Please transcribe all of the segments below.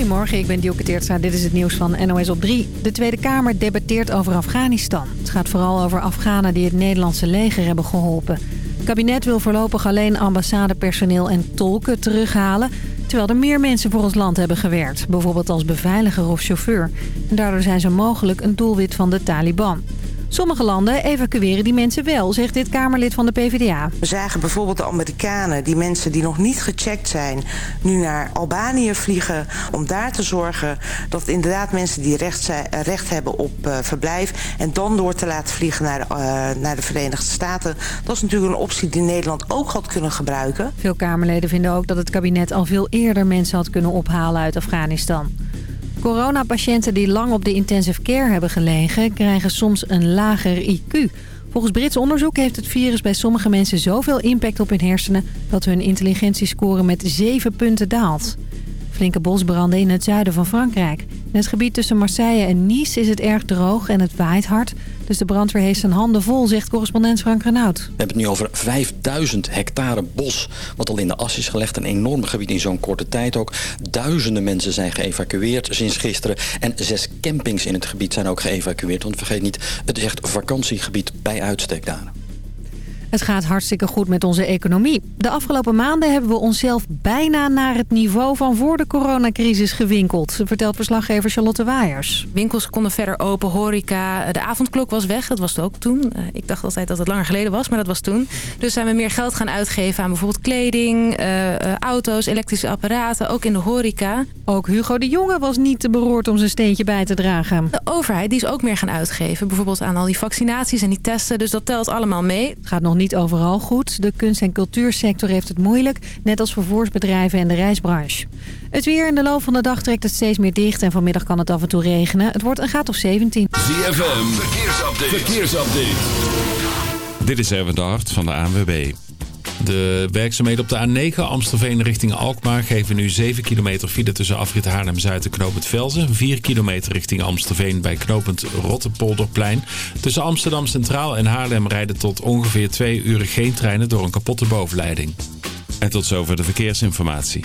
Goedemorgen, ik ben Dielke Teertstra. Dit is het nieuws van NOS op 3. De Tweede Kamer debatteert over Afghanistan. Het gaat vooral over Afghanen die het Nederlandse leger hebben geholpen. Het kabinet wil voorlopig alleen ambassadepersoneel en tolken terughalen... terwijl er meer mensen voor ons land hebben gewerkt. Bijvoorbeeld als beveiliger of chauffeur. En daardoor zijn ze mogelijk een doelwit van de Taliban. Sommige landen evacueren die mensen wel, zegt dit Kamerlid van de PvdA. We zagen bijvoorbeeld de Amerikanen, die mensen die nog niet gecheckt zijn... nu naar Albanië vliegen om daar te zorgen... dat inderdaad mensen die recht, zijn, recht hebben op uh, verblijf... en dan door te laten vliegen naar de, uh, naar de Verenigde Staten. Dat is natuurlijk een optie die Nederland ook had kunnen gebruiken. Veel Kamerleden vinden ook dat het kabinet al veel eerder mensen had kunnen ophalen uit Afghanistan. Coronapatiënten die lang op de intensive care hebben gelegen... krijgen soms een lager IQ. Volgens Brits onderzoek heeft het virus bij sommige mensen zoveel impact op hun hersenen... dat hun intelligentiescore met 7 punten daalt. Flinke bosbranden in het zuiden van Frankrijk. In het gebied tussen Marseille en Nice is het erg droog en het waait hard. Dus de brandweer heeft zijn handen vol, zegt correspondent Frank Renaud. We hebben het nu over 5000 hectare bos, wat al in de as is gelegd. Een enorm gebied in zo'n korte tijd ook. Duizenden mensen zijn geëvacueerd sinds gisteren. En zes campings in het gebied zijn ook geëvacueerd. Want vergeet niet, het is echt vakantiegebied bij uitstek daar. Het gaat hartstikke goed met onze economie. De afgelopen maanden hebben we onszelf bijna naar het niveau van voor de coronacrisis gewinkeld, vertelt verslaggever Charlotte Waaiers. Winkels konden verder open, horeca, de avondklok was weg, dat was het ook toen. Ik dacht altijd dat het langer geleden was, maar dat was toen. Dus zijn we meer geld gaan uitgeven aan bijvoorbeeld kleding, uh, auto's, elektrische apparaten, ook in de horeca. Ook Hugo de Jonge was niet te beroerd om zijn steentje bij te dragen. De overheid die is ook meer gaan uitgeven, bijvoorbeeld aan al die vaccinaties en die testen, dus dat telt allemaal mee. Het gaat nog niet overal goed. De kunst- en cultuursector heeft het moeilijk, net als vervoersbedrijven en de reisbranche. Het weer in de loop van de dag trekt het steeds meer dicht en vanmiddag kan het af en toe regenen. Het wordt een graad of 17. ZFM, verkeersupdate. verkeersupdate. Dit is Erwin de Hart van de ANWB. De werkzaamheden op de A9 Amstelveen richting Alkmaar geven nu 7 kilometer file tussen afrit Haarlem-Zuid en knooppunt Velzen. 4 kilometer richting Amstelveen bij knooppunt Rottepolderplein. Tussen Amsterdam Centraal en Haarlem rijden tot ongeveer 2 uur geen treinen door een kapotte bovenleiding. En tot zover de verkeersinformatie.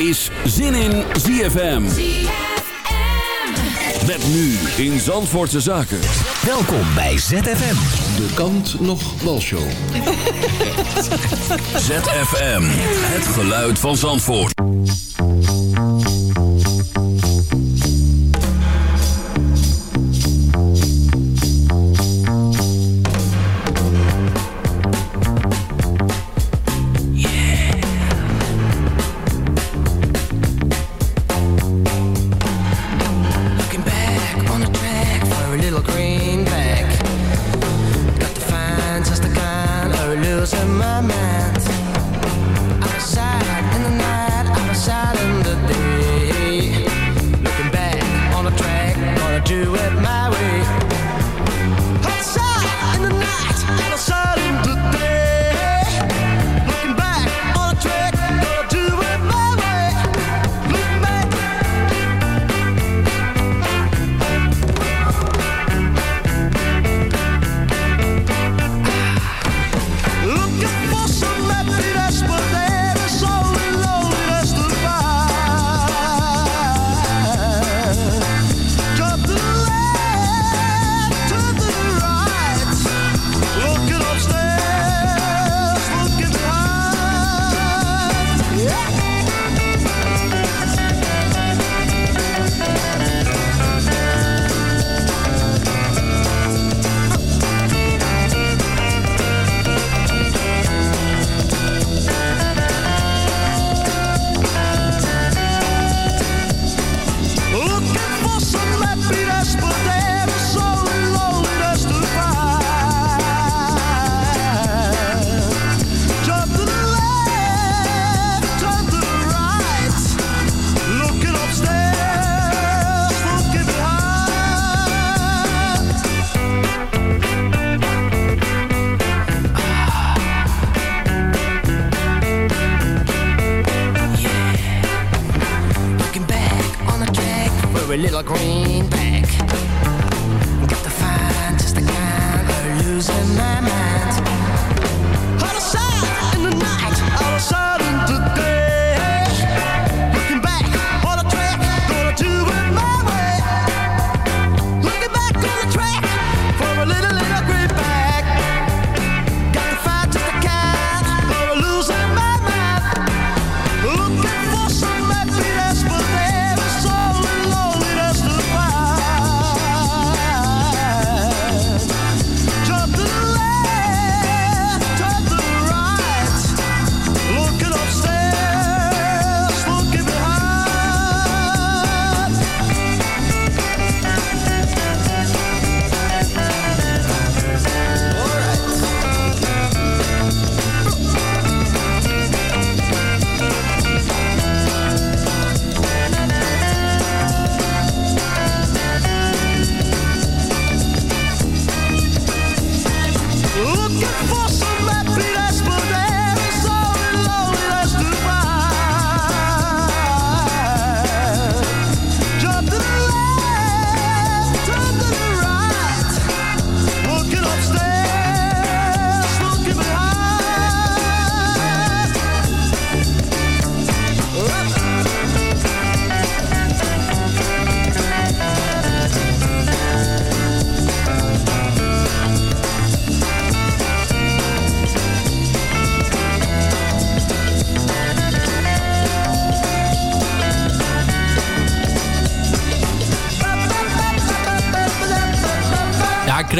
Is Zin in ZFM. Met nu in Zandvoortse Zaken. Welkom bij ZFM. De kant nog walshow. ZFM, het geluid van Zandvoort.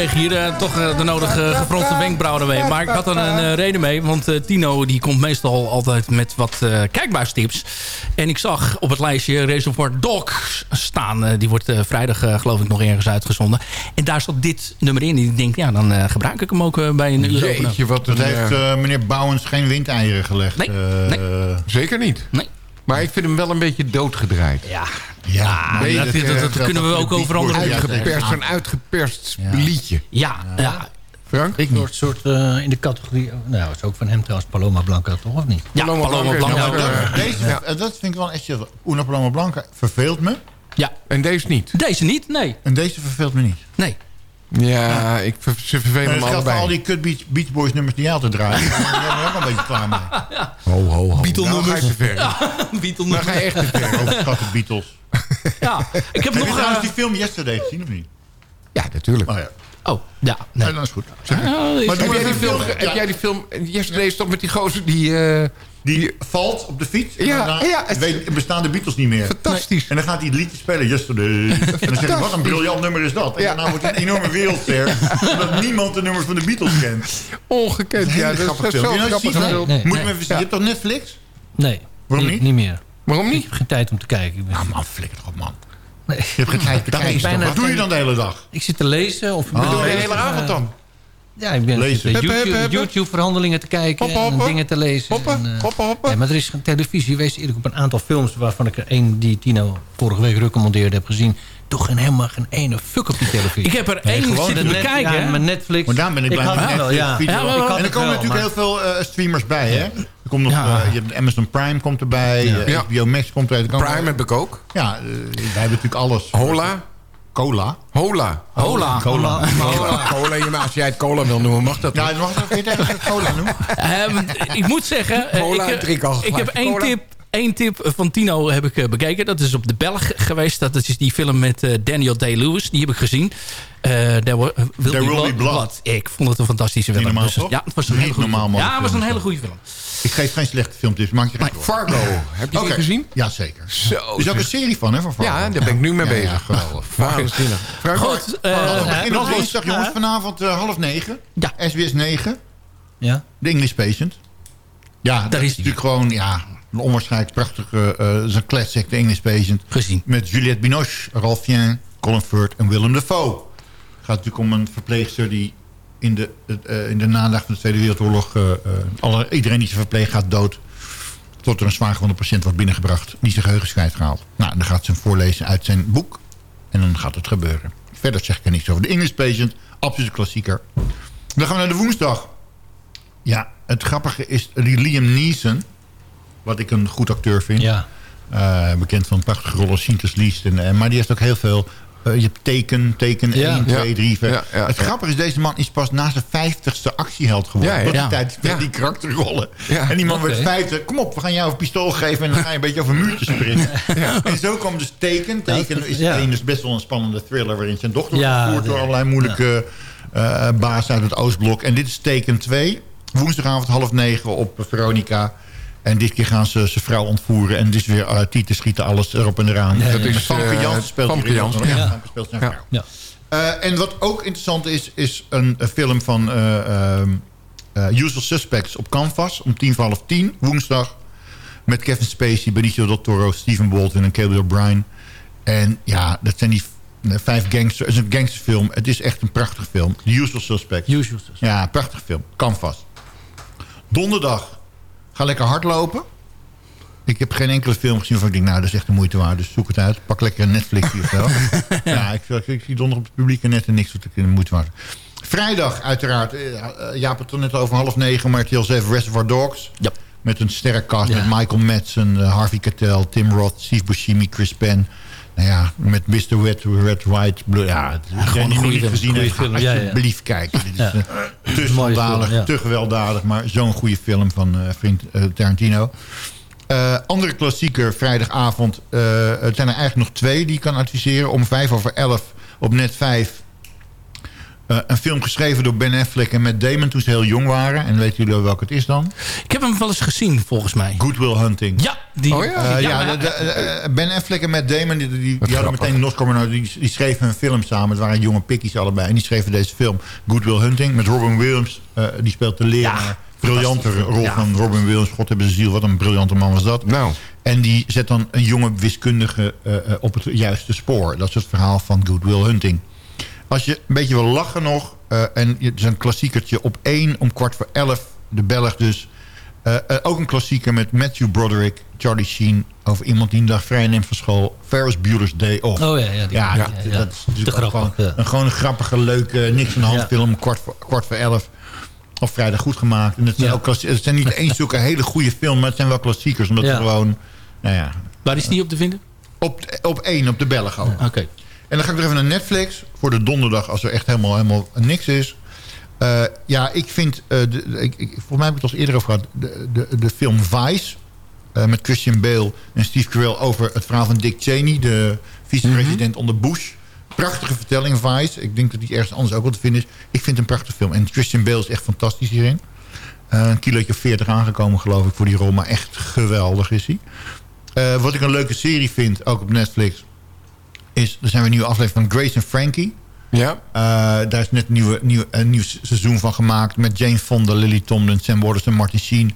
Kreeg hier eh, toch eh, de nodige gefronste wenkbrauwen mee. Maar ik had er een eh, reden mee. Want eh, Tino die komt meestal altijd met wat eh kijkbuistips. En ik zag op het lijstje Reservoir Dogs staan. Eh, die wordt eh, vrijdag geloof ik nog ergens uitgezonden. En daar zat dit nummer in. En ik denk, ja, dan eh, gebruik ik hem ook bij een uur. Jeetje, wat Dat heeft meneer Bouwens geen windeieren gelegd. Nee, Eh, Zeker niet. Nee. Maar ik vind hem wel een beetje doodgedraaid. Ja, Ja, Nee, dat, dat, dat, dat geldt kunnen we ook over andere... Uitgeperst, Ja. een uitgeperst Ja. liedje. Ja, ja, Frank? Ik Een soort, soort eh, in de categorie... Nou, dat is ook van hem trouwens, Paloma Blanca, toch? Of niet? ja, Paloma Paloma Blanca Nou, eh, deze, eh, dat vind ik wel echt... Una Paloma Blanca verveelt me. Ja, En deze niet. deze niet, nee. En deze verveelt me niet. Nee. Ja, ik vervelen En me dat geldt voor al allebei. die kut Beach, Beach Boys nummers die je altijd draait. Daar ben ik ook een beetje klaar mee. Ho, ho, ho. Beatle Nou ga je te ver. Beatle Nou ga je echt te ver. Overschatte Beatles. Ja, ik heb Heb je nog... trouwens eh, die film Yesterday gezien of niet? Ja, natuurlijk. Oh ja. Oh, ja, nee. Dat is goed. Maar. Heb jij die film, heb jij die film Yesterday is toch met die gozer die... eh, Die valt op de fiets. En Ja, daarna ja, het- weet, bestaan de Beatles niet meer. Fantastisch. En dan gaat hij het liedje spelen, Yesterday. En dan zeg ik, wat een briljant nummer is dat. En Ja. daarna wordt het een enorme wereldster. omdat niemand de nummers van de Beatles kent. ongekend. Een Ja, dat grappige is zo je grappig. Nee, nee. Moet je me even zien. Je hebt toch Netflix? Nee. Waarom niet? niet? Meer. Waarom Ik niet? heb geen tijd om te kijken. Ik, ben- Ah man, flikker toch op man. nee. Je hebt geen tijd te kijken. Wat doe je dan de hele dag? ik zit te lezen. Of doe je de hele eh, avond dan? Ja, ik ben Lezen. YouTube. YouTube-verhandelingen te kijken Hoppen, en dingen te lezen. Hoppen, en, eh, hoppen, hoppen. Nee, maar er is geen televisie geweest. Eerlijk op een aantal films waarvan ik er één die Tino vorige week recommandeerde heb gezien. Toch geen, helemaal geen ene fuck op die televisie. Ik heb er één zitten bekijken. Ja, met Netflix. Maar daar ben ik blij had met Netflix, ja. Ja, maar- en er komen wel, natuurlijk maar- heel veel eh, streamers bij, hè? Er komt nog, Ja. eh, je hebt Amazon Prime komt erbij. Ja. Ja. HBO Max komt erbij. Er Prime heb ik ook. Ja, wij hebben natuurlijk alles. Hola. Cola. Hola. Hola. Cola. Cola. Cola. Als jij het cola wil noemen, mag dat Ja, dat mag dat even het cola noemen. Ehm, ik moet zeggen, eh, Cola ik, drink al ik heb één Cola. tip, één tip van Tino heb ik eh, bekeken. Dat is op de Belg geweest. Dat is die film met eh, Daniel Day-Lewis. Die heb ik gezien. Eh there eh, will, There be, Will blood. Be Blood. Ik vond het een fantastische film. normaal, Dus, ja, het was een Niet hele goede film. Ja, het was een hele goede film. Ik geef geen slechte filmpjes, maak je geen zorgen. Fargo. Heb je die Oké. gezien? Ja, zeker. Zo. Er is ook een serie van, hè, van Fargo. Ja, daar ben ik nu mee Ja, ja, bezig. geweldig. Waanzinnig. Goed, eh, op Brandlos. dinsdag, jongens. Vanavond eh, half negen. Ja. SBS 9. Ja? The English Patient. Ja, dat Daar is is die. natuurlijk gewoon ja, een onwaarschijnlijk prachtige... eh dat is een classic, The English Patient. Gezien. Met Juliette Binoche, Ralph Fiennes, Colin Firth en Willem Dafoe. Het gaat natuurlijk om een verpleegster die in de, eh, in de nadagen van de Tweede Wereldoorlog... eh, eh, alle, iedereen die ze verpleegt gaat dood. Tot er een zwaargewonde patiënt wordt binnengebracht. Die zijn geheugen is kwijtgehaald. Nou, dan gaat ze hem voorlezen uit zijn boek. En dan gaat het gebeuren. Verder zeg ik er niets over. De English Patient, absoluut klassieker. Dan gaan we naar de woensdag. Ja, het grappige is Liam Neeson... wat ik een goed acteur vind... Ja. Bekend van prachtige rollen, Sintes Liest. En, maar die heeft ook heel veel... eh, je hebt teken, teken Ja. 1, 2, Ja. 3, 4. Ja, ja, het grappige is, deze man is pas na zijn 50ste actieheld geworden. Ja, die tijd Ja. die karakterrollen. En die man Oké. werd 50. Kom op, we gaan jou een pistool geven en dan ga je een beetje over muurtjes springen. En zo kwam dus Teken. Teken is één, dus best wel een spannende thriller... waarin zijn dochter wordt gevoerd door allerlei moeilijke eh baas uit het Oostblok. En dit is Teken 2. Woensdagavond half negen op Veronica. En dit keer gaan ze zijn vrouw ontvoeren. En dit is weer uh, Tieten schieten alles erop en eraan. Ja. Dat is Famke eh, Jansen speelt Famke. Jansen, Ja, ja. Famke speelt zijn vrouw. Ja. Eh, en wat ook interessant is, is een, een film van eh, ehm, eh, Usual Suspects op Canvas. Om tien voor half tien, woensdag. Met Kevin Spacey, Benicio del Toro, Stephen Baldwin en Caleb O'Brien. En ja, dat zijn die vijf gangsters. Het is een gangsterfilm. Het is echt een prachtig film. The Usual Suspects. Usual Suspects. Ja, prachtig film. Canvas. Donderdag. Ga lekker hardlopen. Ik heb geen enkele film gezien waarvan ik denk, nou, dat is echt de moeite waard. Dus zoek het uit. Pak lekker een Netflix of zo. ja, ik, ik, ik zie donderdag op het publieke net en niks wat ik de moeite waard. Vrijdag, uiteraard. eh, eh, Jaap had het net over half negen, maar RTL 7 Reservoir Dogs. Ja. Met een sterrenkast Ja. met Michael Madsen, eh, Harvey Keitel, Tim Roth, Steve Buscemi, Chris Penn. Nou ja, met Mr. Wet, Red, White, Blue. Ja, gewoon een goede film, gezien heeft, film, ja, ja. alsjeblieft kijken. Dit is eh, te Mooie schandalig, film, ja. te gewelddadig, maar zo'n goede film van eh, vriend eh, Tarantino. Andere klassieker, vrijdagavond. het zijn er eigenlijk nog twee die ik kan adviseren. Om vijf over elf op net vijf. Eh, een film geschreven door Ben Affleck en Matt Damon toen ze heel jong waren. En weten jullie wel welke het is dan? Ik heb hem wel eens gezien, volgens mij. Good Will Hunting. Ja, die... Oh ja? Eh, Ja, ja, maar- de- de- eh, Ben Affleck en Matt Damon die, die, die hadden grappig. meteen een Oscar maar die, die schreven een film samen. Het waren jonge pikkies allebei. En die schreven deze film Good Will Hunting met Robin Williams. eh, die speelt de leraar. Briljante rol van Robin Williams. God hebben ze ziel. Wat een briljante man was dat. Nou, En die zet dan een jonge wiskundige op het juiste spoor. Dat is het verhaal van Good Will Hunting. Als je een beetje wil lachen nog... eh, en het is een klassiekertje op één om kwart voor elf. De Belg dus. Eh, eh, ook een klassieker met Matthew Broderick, Charlie Sheen... over iemand die een dag vrij neemt van school. Ferris Bueller's Day Off. Oh ja, ja. die- Ja, ja, dat, ja. dat is natuurlijk Te grappig, gewoon, ja. een, gewoon een grappige, leuke, niks van de hand Ja. film. Kwart voor, kwart voor elf. Of vrijdag goed gemaakt. En het zijn, Ja. ook het zijn niet eens zulke hele goede films... maar het zijn wel klassiekers. Omdat Ja. ze gewoon... Nou ja, Waar is die op te vinden? op, op één, op de Belg ook. Oké. En dan ga ik nog even naar Netflix. Voor de donderdag, als er echt helemaal, helemaal niks is. Eh, ja, ik vind... eh, de, de- ik, ik, volgens mij heb ik het al eerder over gehad. De, de, de film Vice. eh, met Christian Bale en Steve Carell over het verhaal van Dick Cheney. De vicepresident onder Bush. Prachtige vertelling, Vice. Ik denk dat die ergens anders ook wel te vinden is. Ik vind het een prachtige film. En Christian Bale is echt fantastisch hierin. Een kilootje of 40 aangekomen, geloof ik, voor die rol. Maar echt geweldig is hij. Wat ik een leuke serie vind, ook op Netflix... is, er zijn weer nieuwe aflevering van Grace en Frankie. ja. Eh, daar is net een, nieuwe, nieuw, een nieuw seizoen van gemaakt... met Jane Fonda, Lily Tomlin, Sam Waters en Martin Sheen.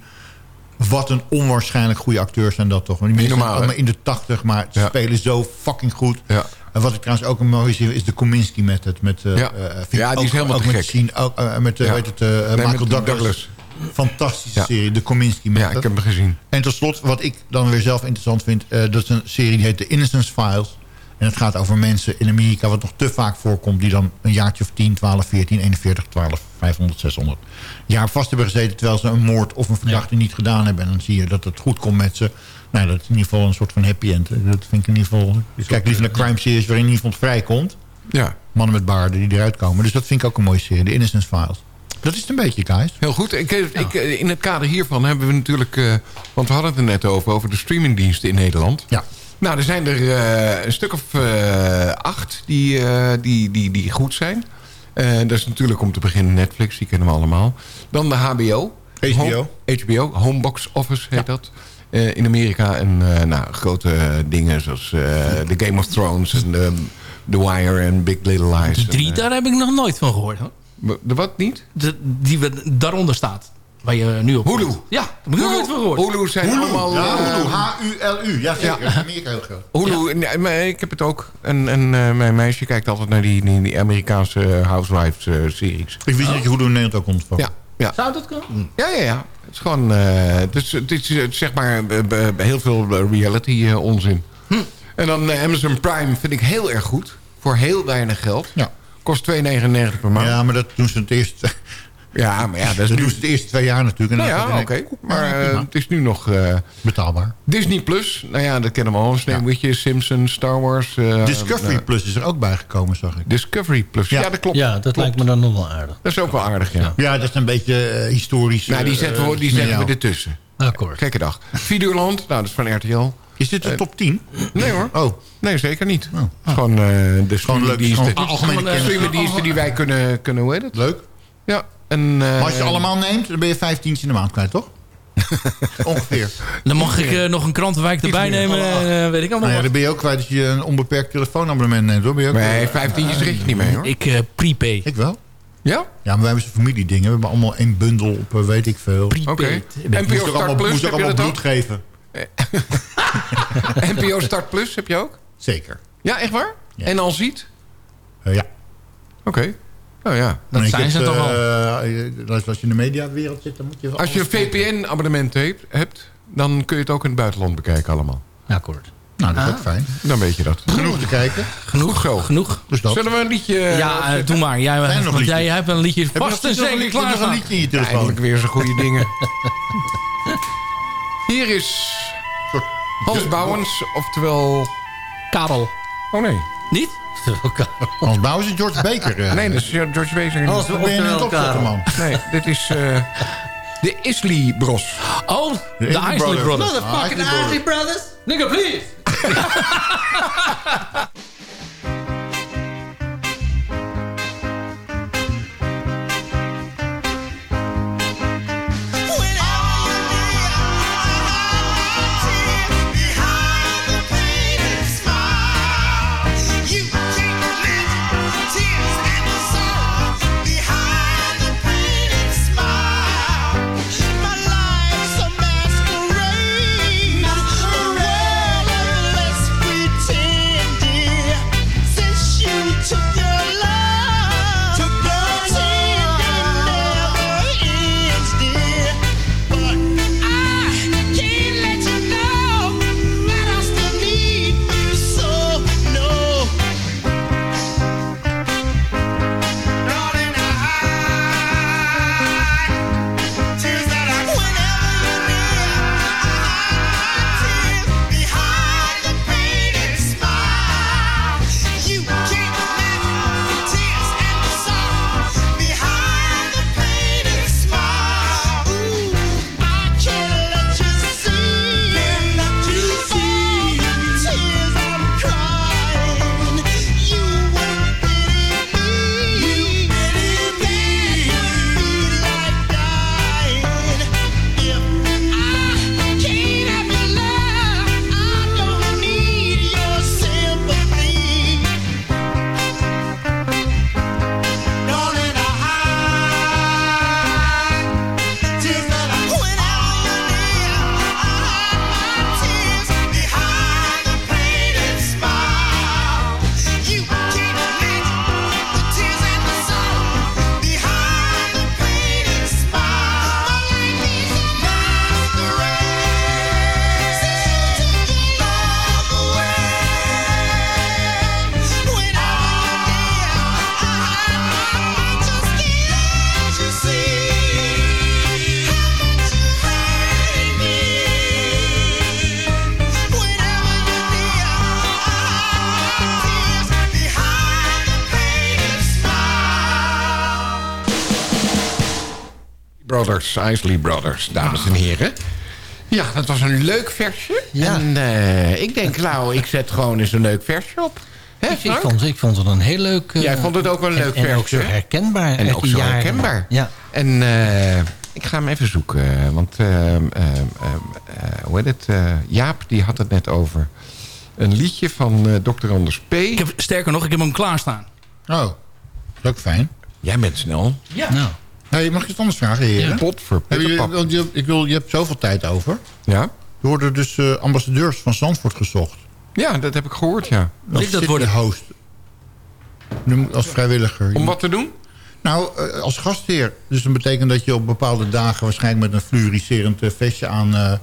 Wat een onwaarschijnlijk goede acteurs zijn dat toch. Die mensen normaal, allemaal in de tachtig, maar ze Ja. spelen zo fucking goed. Ja. En wat ik trouwens ook een mooie zie, is de Kominsky Method. Met, eh, Ja. eh, Ja, die is helemaal ook te met gek. Sheen, ook, met Ja. weet het, Nee, Michael met Douglas. Douglas. Fantastische serie, de Kominsky Method. ja, ik heb hem gezien. En tot slot, wat ik dan weer zelf interessant vind... eh, dat is een serie die heet The Innocence Files. En het gaat over mensen in Amerika... wat nog te vaak voorkomt... die dan een jaartje of 10, 12, 14, 41, 12, 500, 600... jaar vast hebben gezeten... terwijl ze een moord of een verdachte niet gedaan hebben. En dan zie je dat het goed komt met ze. Nou, dat is in ieder geval een soort van happy end. Dat vind ik in ieder geval... Ik kijk liever naar crime series waarin iemand vrijkomt. Ja, Mannen met baarden die eruit komen. Dus dat vind ik ook een mooie serie. The Innocence Files. Dat is het een beetje, Guys. heel goed. Ik, eh, ik, eh, in het kader hiervan hebben we natuurlijk... eh, want we hadden het er net over, over de streamingdiensten in Nederland. Ja. Nou, er zijn er eh, een stuk of eh, acht die, eh, die, die, die goed zijn. Dat is natuurlijk om te beginnen Netflix, die kennen we allemaal. Dan de HBO. HBO. Home- HBO, Homebox Office heet dat. Eh, in Amerika. En eh, nou, grote dingen zoals eh The Game of Thrones en The, The Wire en Big Little Lies. De drie, En, daar heb ik nog nooit van gehoord. hoor. de wat niet? De, die we daaronder staat. Waar je nu op Hulu. Ja, heb ik nooit van gehoord. Hulu zijn allemaal... Ja, eh, Hulu. H-U-L-U. Ja, zeker. Ja. Amerika heel groot. Hulu, nee, maar ik heb het ook. En, en eh, mijn meisje kijkt altijd naar die, die, die Amerikaanse Housewives-series. Ik wist niet dat je Hulu in Nederland ook ontvangt. ja, ja. Zou dat kunnen? Ja, ja, ja. Het is gewoon... eh, het, is, het is eh, zeg maar eh, eh, heel veel reality-onzin. En dan eh, Amazon Prime vind ik heel erg goed. Voor heel weinig geld. Ja. Kost 2,99 per maand. Ja, maar dat doen ze het eerst... Ja, maar ja, dat is Dat nu... de eerste twee jaar natuurlijk. En Nou ja, oké. het Maar eh, prima. het is nu nog... eh, Betaalbaar. Disney Plus, nou ja, dat kennen we al. Sneeuwwitje, Simpsons, Star Wars. eh, Discovery nou, Plus is er ook bijgekomen, zag ik. Discovery Plus, ja, Ja. dat klopt. Ja, dat Klopt. lijkt me dan nog wel aardig. Dat is ook wel aardig, ja. Ja, dat is een beetje eh, historisch. Nou, die eh, zetten we, die eh, zetten we ertussen. Akkoord. Gekke dag. Videoland, nou, dat is van RTL. Is dit de Eh, top 10? Nee hoor. Oh, Nee, zeker niet. Oh. Het Gewoon eh, de Gewoon leuk, gewoon algemene kennis. die wij kunnen, kunnen hoe heet het? leuk. Ja. En, eh, Maar als je allemaal neemt, dan ben je 15 in de maand kwijt, toch? Ongeveer. Dan mag ik eh, nog een krantenwijk erbij nemen. eh, weet ik allemaal Nou ja, dan ben je ook kwijt als je een onbeperkt telefoonabonnement neemt, hoor. Ben je ook Nee, 15 is red je niet mee hoor. Ik eh prepay. Ik wel. Ja? Ja, maar wij hebben zo'n familiedingen. We hebben allemaal één bundel op, eh, weet ik veel. Oké. Moest NPO Start allemaal, Plus, moest ook heb je allemaal dat bloed ook? geven. NPO Start Plus heb je ook? Zeker. Ja, echt waar? Ja. En al ziet? Eh, ja. Oké. Nou ja. Dat ik zijn ze toch al. eh, eh, als je in de mediawereld zit, dan moet je... Als je een VPN-abonnement hebt, hebt, dan kun je het ook in het buitenland bekijken allemaal. Akkoord. Nou, dat is ook fijn. Dan weet je dat. Genoeg te kijken. Genoeg zo. Genoeg. Dus dat. Zullen we een liedje... Ja, eh, doe maar. Jij, nog want liedjes? jij hebt een liedje Heb vast en zeker een- liedje in je telefoon? Eindelijk weer zo'n goede dingen. Hier is Hans Bouwens, oftewel... Karel. Oh nee. Niet? Hans Bouwers en George Baker. eh. Nee, dat is George Wezer. Hans- Wat ben Oftewel, opzetten, man? Nee, dit is eh, de Isley Bros. Oh, de Isley Isley Brothers. Brothers. Ah, Isley Brothers. Brothers. Nigga, please. Brothers, Isley Brothers, dames en heren. Ja, dat was een leuk versje. En eh, ik denk, nou, ik zet gewoon eens een leuk versje op. Hè, Ik, ik, vond, ik vond het een heel leuk... eh, Jij vond het ook wel een en- leuk en, vers, ook zo herkenbaar. En ook die zo jaren. herkenbaar. Ja. En eh, ik ga hem even zoeken. Want, eh, eh, eh, eh, hoe heet het? Eh, Jaap, die had het net over een liedje van eh Dr. Anders P. Ik heb, sterker nog, ik heb hem klaarstaan. Oh, dat is ook fijn. Jij bent snel. Ja. Nou, Hey, mag ik iets anders vragen, heren? Pot voor Heb je, je, ik wil, je hebt zoveel tijd over. Ja? Er worden dus eh, ambassadeurs van Zandvoort gezocht. ja, dat heb ik gehoord, ja. Ik dat worden? host. Als vrijwilliger. Om wat te doen? Nou, eh, als gastheer. Dus dat betekent dat je op bepaalde dagen... waarschijnlijk met een fluoriserend eh, vestje aan...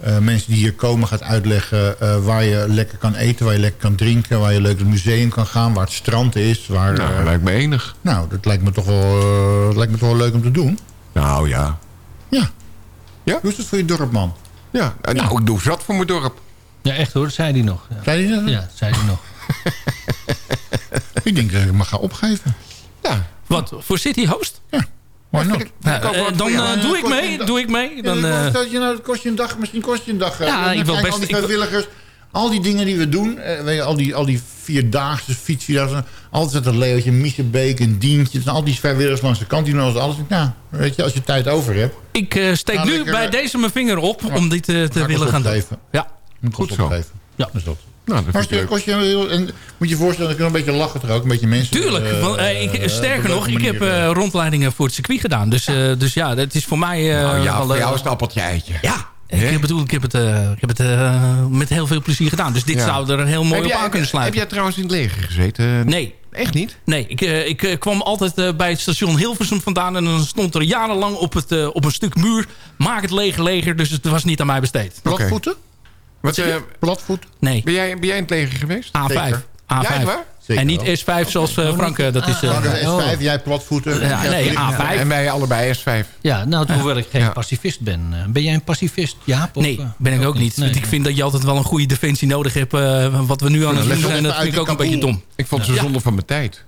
eh, eh, mensen die hier komen gaat uitleggen... eh, waar je lekker kan eten, waar je lekker kan drinken... waar je leuk het museum kan gaan, waar het strand is. Waar, Nou, eh, lijkt me enig. nou, dat lijkt me, toch wel, eh, lijkt me toch wel leuk om te doen. Nou ja. Ja. Ja? Hoe is het voor je dorp, man? Ja, nou, ik doe zat voor mijn dorp. Ja, echt hoor, dat zei hij nog. Ja, Zei dat? ja dat zei hij nog. Ik denk dat ik me ga opgeven. Ja. Wat, voor City Host? Why not? Eh, dan eh, doe ik mee, een doe ik mee. Dan, ja, eh, dat je nou, het kost je een dag, misschien kost je een dag. eh, Ja, dan ik wil best- Al die vrijwilligers, al die dingen die we doen, eh, weet je, al, die, al die vierdaagse fietsvierdaagse, altijd dat Leeuwtje, Miesebeek, een Dientje, al die vrijwilligers langs de kant, die doen alles. alles. Nou, weet je, als je tijd over hebt, ik eh, steek Nou, nu lekker, bij deze mijn vinger op om dit eh, te willen gaan doen. Ja, moet Goed het zo. opgeven. Ja. Dus dat. Nou, dat ik kost je heel, en moet je je voorstellen, dat je een beetje lachen er ook, een beetje mensen. tuurlijk. eh, want, eh, ik, eh, sterker nog, ik heb rondleidingen voor het circuit gedaan. Dus, eh, dus ja, het is voor mij... eh, Nou ja, voor jou is het appeltje eitje. Ja, ik bedoel, ik heb het, ik heb het eh, met heel veel plezier gedaan. Dus dit Ja. zou er heel mooi Heb op jij- aan kunnen Heb sluiten. jij trouwens in het leger gezeten? Nee. Echt niet? Nee, ik, ik kwam altijd bij het station Hilversum vandaan... en dan stond er jarenlang op, het, op een stuk muur... maak het leger leger, dus het was niet aan mij besteed. Platvoeten? Wat, je? eh, Platvoet? Nee, ben, jij, ben jij in het leger geweest? A5. Zeker. A5. Ja? Zeker en niet wel. S5 zoals eh, Frank, eh, dat is... eh, Frank is S5, jij platvoeten. Ja, nee, verlicht- A5. En wij allebei S5. Ja, nou, hoewel ik geen Ja. pacifist ben. eh, Ben jij een pacifist, Jaap? Of, Nee, eh, ben ik ook niet. Nee. Want ik vind dat je altijd wel een goede defensie nodig hebt. eh, wat we nu aan het Ja, doen zijn, dat vind ik ook een beetje dom. Ik vond Ja. zonde van mijn tijd.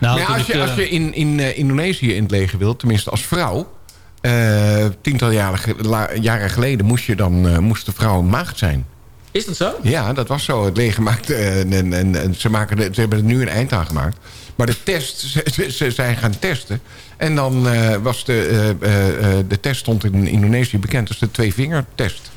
Nou, Maar als, ik, je, eh, als je in, in eh, Indonesië in het leger wilt, tenminste als vrouw... eh tiental jaren, jaren geleden moest, je dan, eh, moest de vrouw een maagd zijn. Is dat zo? Ja, dat was zo. Het leger maakte... eh, en, en, en ze, maken ze hebben er nu een eind aan gemaakt. Maar de test, ze, zijn gaan testen. En dan was de, de test stond in Indonesië bekend als de twee-vinger-test.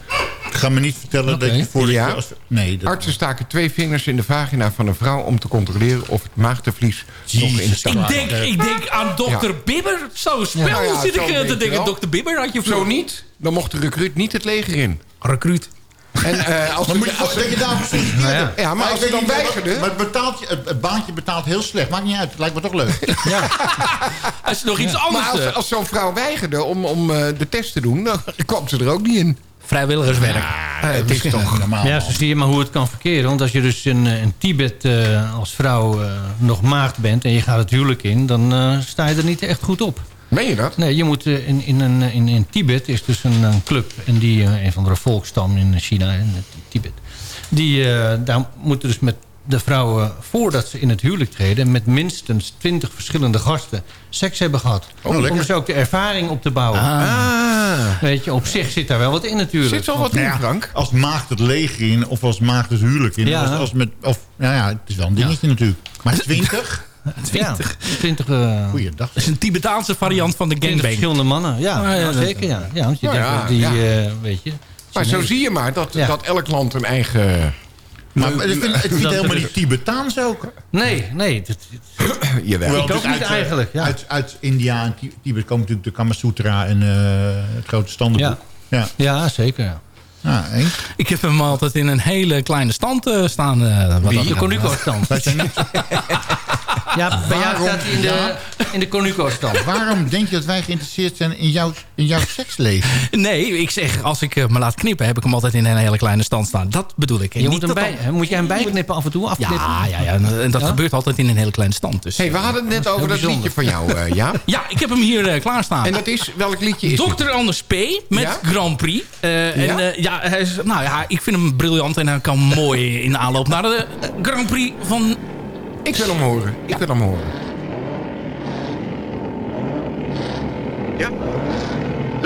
Ga me niet vertellen dat je voor Ja. je... als- Nee, dat, Artsen staken twee vingers in de vagina van een vrouw... om te controleren of het maagdevlies nog in Jezus stand Ik denk, ik denk aan dokter Bibber. Zo spel Nou ja, zit ik zo'n eh, te denken. Dokter Bibber had je Zo vroeger. niet, dan mocht de recruut niet het leger in. Recruut. En eh, als Maar moet je als dat je daar precies... Nou ja. Ja, maar als weet dan weigerde... Maar het, betaalt je, het, het baantje betaalt heel slecht. Maakt niet uit. Lijkt me toch leuk. Als je nog iets anders... Maar als, eh, als zo'n vrouw weigerde om, om eh, de test te doen... dan kwam ze er ook niet in. Vrijwilligerswerk. Eh, het is toch... normaal. Ja, zo zie je maar hoe het kan verkeren. Want als je dus in, eh, in Tibet eh, als vrouw eh, nog maagd bent... en je gaat het huwelijk in, dan eh, sta je er niet echt goed op. Meen je dat? Nee, je moet in, in, een, in, in Tibet is dus een, een club. En die, een van de volkstam in China, in Tibet. Die, eh, daar moeten dus met de vrouwen, voordat ze in het huwelijk treden... met minstens twintig verschillende gasten seks hebben gehad. Oh, om lekker. dus ook de ervaring op te bouwen. Ah. Weet je, op zich zit daar wel wat in natuurlijk. Zit al wat Nou in, ja, Frank? Als maagd het leger in of als maagd het huwelijk in. Ja. Als, als met, of, nou ja, het is wel een dingetje natuurlijk. Maar 20? Ja, 20, eh Goeiedag. Dat is een Tibetaanse variant van de 20 gangbang. verschillende mannen. Ja, Ah, ja, ja, dat- zeker. Ja. Ja, want je Nou denkt die, ja. eh, weet je... Maar zo zie je maar dat, Ja. dat elk land een eigen... Maar het Dat- helemaal niet Tibetaans ook. Nee, nee. dat- Jawel. Ik ook dus niet uit, eigenlijk, ja. Uit, uit India en Ti- Tibet komen natuurlijk de Kama Sutra en eh, het grote standaardboek. Ja. ja, zeker. Ja. Ja. Ik heb hem altijd in een hele kleine stand eh, staan. eh, wat dat De. Conuco-stand. Wij zijn niet, Ja, bij jou Waarom? staat hij in de, in de Conuco-stand. waarom denk je dat wij geïnteresseerd zijn in jouw, in jouw seksleven? Nee, ik zeg, als ik eh, me laat knippen, heb ik hem altijd in een hele kleine stand staan. Dat bedoel ik. En Je niet moet, hem bij, dan- hè, moet jij hem bijknippen af en toe? Afknippen? Ja, ja, ja. En en dat Ja? gebeurt altijd in een hele kleine stand. Dus. hey, we hadden het net over dat bijzonder. liedje van jou, eh ja? Ja, ik heb hem hier eh, klaarstaan. En dat is, welk liedje is het? Dr. Anders P. met Ja? Grand Prix. Eh, Ja? Ja, hij is, nou ja, ik vind hem briljant en hij kan mooi in de aanloop naar de Grand Prix van... Ik wil hem horen. Ik wil hem horen. Ja?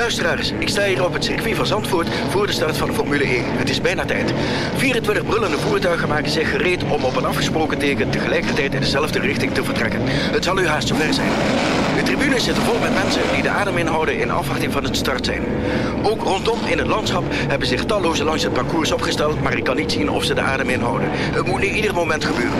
Luisteraars, ik sta hier op het circuit van Zandvoort voor de start van de Formule 1. Het is bijna tijd. 24 brullende voertuigen maken zich gereed om op een afgesproken teken tegelijkertijd in dezelfde richting te vertrekken. Het zal u haast zover zijn. De tribunes zitten vol met mensen die de adem inhouden in afwachting van het start zijn. Ook rondom in het landschap hebben zich talloze langs het parcours opgesteld, maar ik kan niet zien of ze de adem inhouden. Het moet nu ieder moment gebeuren.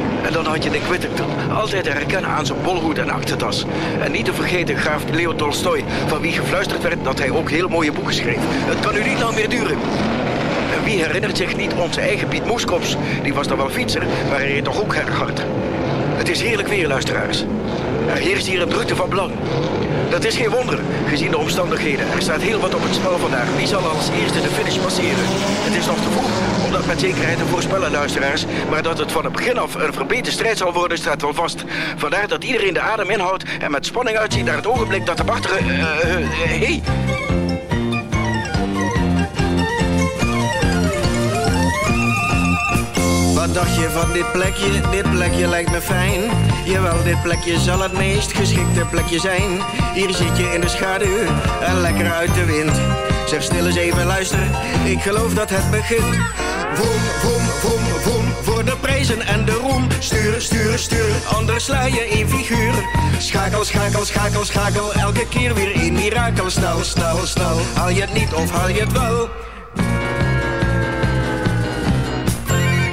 En dan had je Dick Whittington, altijd te herkennen aan zijn bolhoed en achtertas. En niet te vergeten graaf Leo Tolstoy, van wie gefluisterd werd dat hij ook heel mooie boeken schreef. Het kan u niet lang meer duren. En wie herinnert zich niet onze eigen Piet Moeskops? Die was dan wel fietser, maar hij reed toch ook erg hard. Het is heerlijk weer, luisteraars. Er heerst hier een drukte van belang. Dat is geen wonder, gezien de omstandigheden. Er staat heel wat op het spel vandaag. Wie zal als eerste de finish passeren? Het is nog te vroeg om dat met zekerheid te voorspellen, luisteraars. Maar dat het van het begin af een verbeterde strijd zal worden, staat wel vast. Vandaar dat iedereen de adem inhoudt en met spanning uitziet naar het ogenblik dat de wachter... eh, eh, eh, hey, Wat dacht je van dit plekje? Dit plekje lijkt me fijn. Jawel, dit plekje zal het meest geschikte plekje zijn. Hier zit je in de schaduw en lekker uit de wind. Zeg stil eens even luister, ik geloof dat het begint. Vroom, vroom, vroom, vroom, voor de prijzen en de roem. Stuur, stuur, stuur, anders sla je in figuur. Schakel, schakel, schakel, schakel, elke keer weer in mirakel. Snel, snel, snel, haal je het niet of haal je het wel?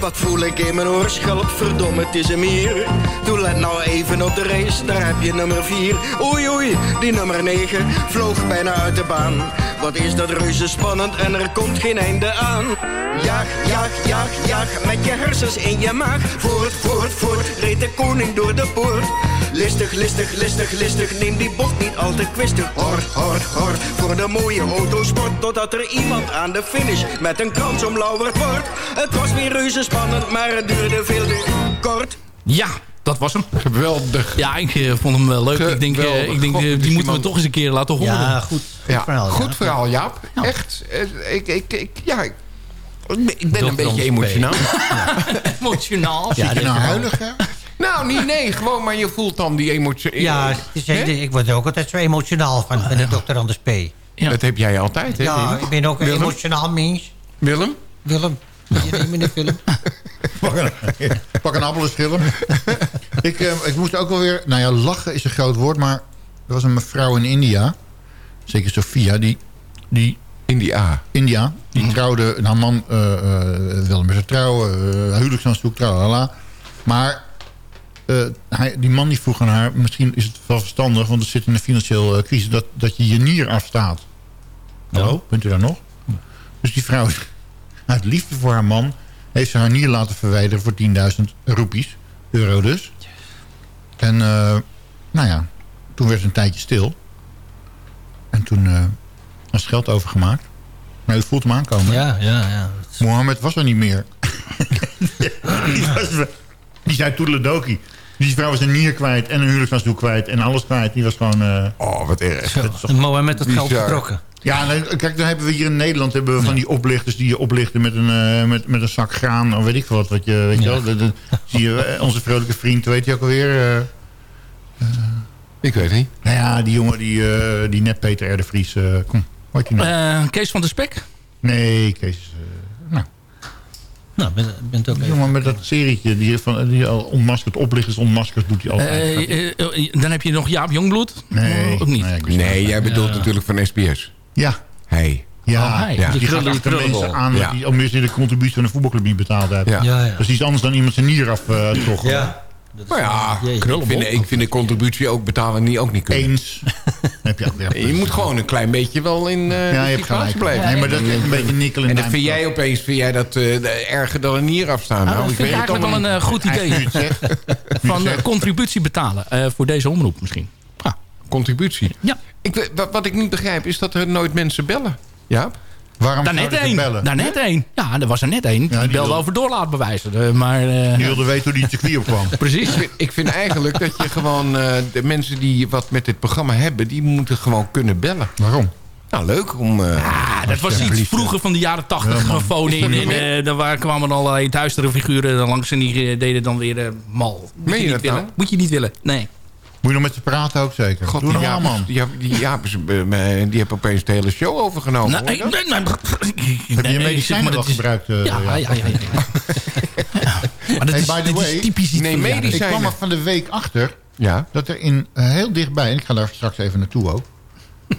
Wat voel ik in mijn oorschelp, verdomme, het is hem hier. Doe let nou even op de race, daar heb je nummer 4. Oei oei, die nummer 9 vloog bijna uit de baan. Wat is dat reuze spannend en er komt geen einde aan. Jaag, jaag, jaag, jaag, met je hersens in je maag. Voort, voort, voort, reed de koning door de poort. Listig, listig, listig, listig, neem die bocht niet al te kwistig. Hort, hort, hort, voor de mooie autosport. Totdat er iemand aan de finish met een krans omlauwerd wordt. Het was weer reuze spannend, maar het duurde veel te kort. Ja, dat was hem. Geweldig. Ja, ik eh, vond hem wel leuk. Ik denk, eh, ik denk God, eh, die moeten we toch eens een keer laten horen. Ja, goed. Goed Ja, verhaal. goed ja. verhaal, Jaap. Echt. Ik, ik, ik, ja, ik, ben Dr. een beetje emotioneel. Emotionaal. Ja, nou is huilig, hè? Nou, niet nee, gewoon, maar je voelt dan die emotie. Ja, Hè? ik word er ook altijd zo emotionaal van, van de dokter Anders P. Dat heb jij altijd, hè? Ja, Willem? ik ben ook een Willem? emotionaal mens. Willem? Willem, wil je nemen in de film? Pak een, pak een appel schillen. ik, eh, ik moest ook wel weer... Nou ja, lachen is een groot woord, maar... Er was een mevrouw in India, zeker Sophia, die... die India. India, die trouwde... Haar man eh, eh, wilde met haar trouwen, uh, huwelijksaanzoek. Maar eh, hij, die man die vroeg aan haar... Misschien is het wel verstandig, want het zit in een financiële crisis... dat, dat je je nier afstaat. Hallo, bent u daar nog? Dus die vrouw, uit liefde voor haar man... heeft ze haar nier laten verwijderen voor 10.000 roepies. Euro dus. En eh, nou ja, toen werd het een tijdje stil. En toen eh, was het geld overgemaakt. Maar u voelt hem aankomen. Ja, ja, ja. Mohammed was er niet meer. die, was, die zei toedeledokie. Die vrouw was een nier kwijt en een huwelijksaanzoek kwijt en alles kwijt. Die was gewoon... eh, Oh, wat erg. Zo, en Mohammed het geld vertrokken. ja, nee, kijk, dan hebben we hier in Nederland hebben we van die oplichters die je oplichten met een, eh, met, met een zak graan of weet ik wat. wat je, weet je wel, De- de- zie je eh, onze vrolijke vriend, weet je ook alweer? eh, Ik weet niet. nou ja, die jongen die, eh, die net Peter R. de Vries, eh, kom, wat je nou? Kees van de Spek. nee, Kees. Nou, ben, bent ook jongen met dat serietje, die, van, die al onmaskerd oplichters, onmaskerd doet hij altijd. Eh, eh, eh, dan heb je nog Jaap Jongbloed. Nee. Ook niet. Nee, jij bedoelt Ja. natuurlijk van SBS. Ja. Hij. Ja, Oh, hij. die, Die gaat achter mensen aan Ja. die, je de contributie van de voetbalclub niet betaald hebt. Ja. Ja, ja. Dat is iets anders dan iemand zijn nier af uh, toch. Ja. Maar ja, ik vind, ik vind de contributie ook betalen niet, ook niet kunnen. Eens. heb je, ja, je moet gewoon een klein beetje wel in eh Ja, je de hebt gelijk. situatie blijven. Nee, maar dat is een beetje nikkel en En dan vind jij opeens vind jij dat eh, erger dan een nier afstaan. Nou, Nou, dat vind ik weet het eigenlijk wel een eh, goed idee. Van contributie betalen eh, voor deze omroep misschien. niet. Contributie. Ja. Ik, wat, wat ik niet begrijp is dat er nooit mensen bellen. Ja? Waarom Daarnet zouden ze één. bellen? Daarnet één. Ja, er was er net één. Die, die belde wil- over doorlaatbewijzen. Eh, maar, eh, Die wilde weten hoe die circuit opkwam. Precies. Ik vind, ik vind eigenlijk dat je gewoon... eh, de mensen die wat met dit programma hebben... die moeten gewoon kunnen bellen. Waarom? Nou, leuk om... eh, Ah, dat was iets vroeger van de jaren tachtig. Ja, gewoon in. niet En, daar kwamen allerlei duistere figuren dan langs. En die deden dan weer mal. Moet Meen je niet dat willen. nou? Moet je niet willen. Nee. Moet je nog met ze praten ook zeker? God, Doe die Jaap, man. die, Jaap- die, Jaap is, eh, die heeft opeens de hele show overgenomen. Nou, ik- dat? nee, nee, Heb je nee, medicijnen wel gebruikt? eh, Ja, ja, ja. Maar dat Hey, is, by the is way, typisch iets nee, Ik kwam er van de week achter Ja. dat er in eh, heel dichtbij, en ik ga daar straks even naartoe ook.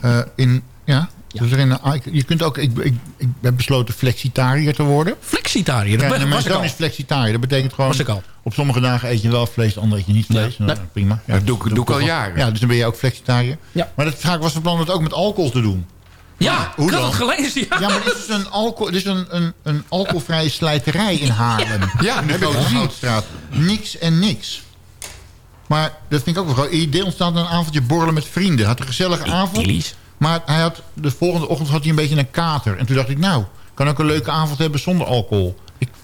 eh, in, ja, Dus een- je kunt ook, ik, ik, ik heb besloten flexitariër te worden. Flexitariër, dat Ja, was, en mijn was ik zoon al. is flexitariër. Dat betekent gewoon, Was ik al. op sommige dagen eet je wel vlees, andere eet je niet vlees. Nou, prima. Ja, Dat doe ik- doe ik al jaren. Ja, dus dan ben je ook flexitariër. Ja. Maar dat ga ik was van plan om het ook met alcohol te doen. Ja, Hoe ik had dan? het gelezen. Ja. Ja, maar dit is een, alcohol, dit is een, een, een alcoholvrije slijterij in Haarlem. Ja, in de Grote. Houtstraat. Niks en niks. Maar dat vind ik ook wel. Het idee ontstaat een avondje borrelen met vrienden. Had een gezellige avond. Maar hij had, de volgende ochtend had hij een beetje een kater. En toen dacht ik, nou, kan ook een leuke avond hebben zonder alcohol.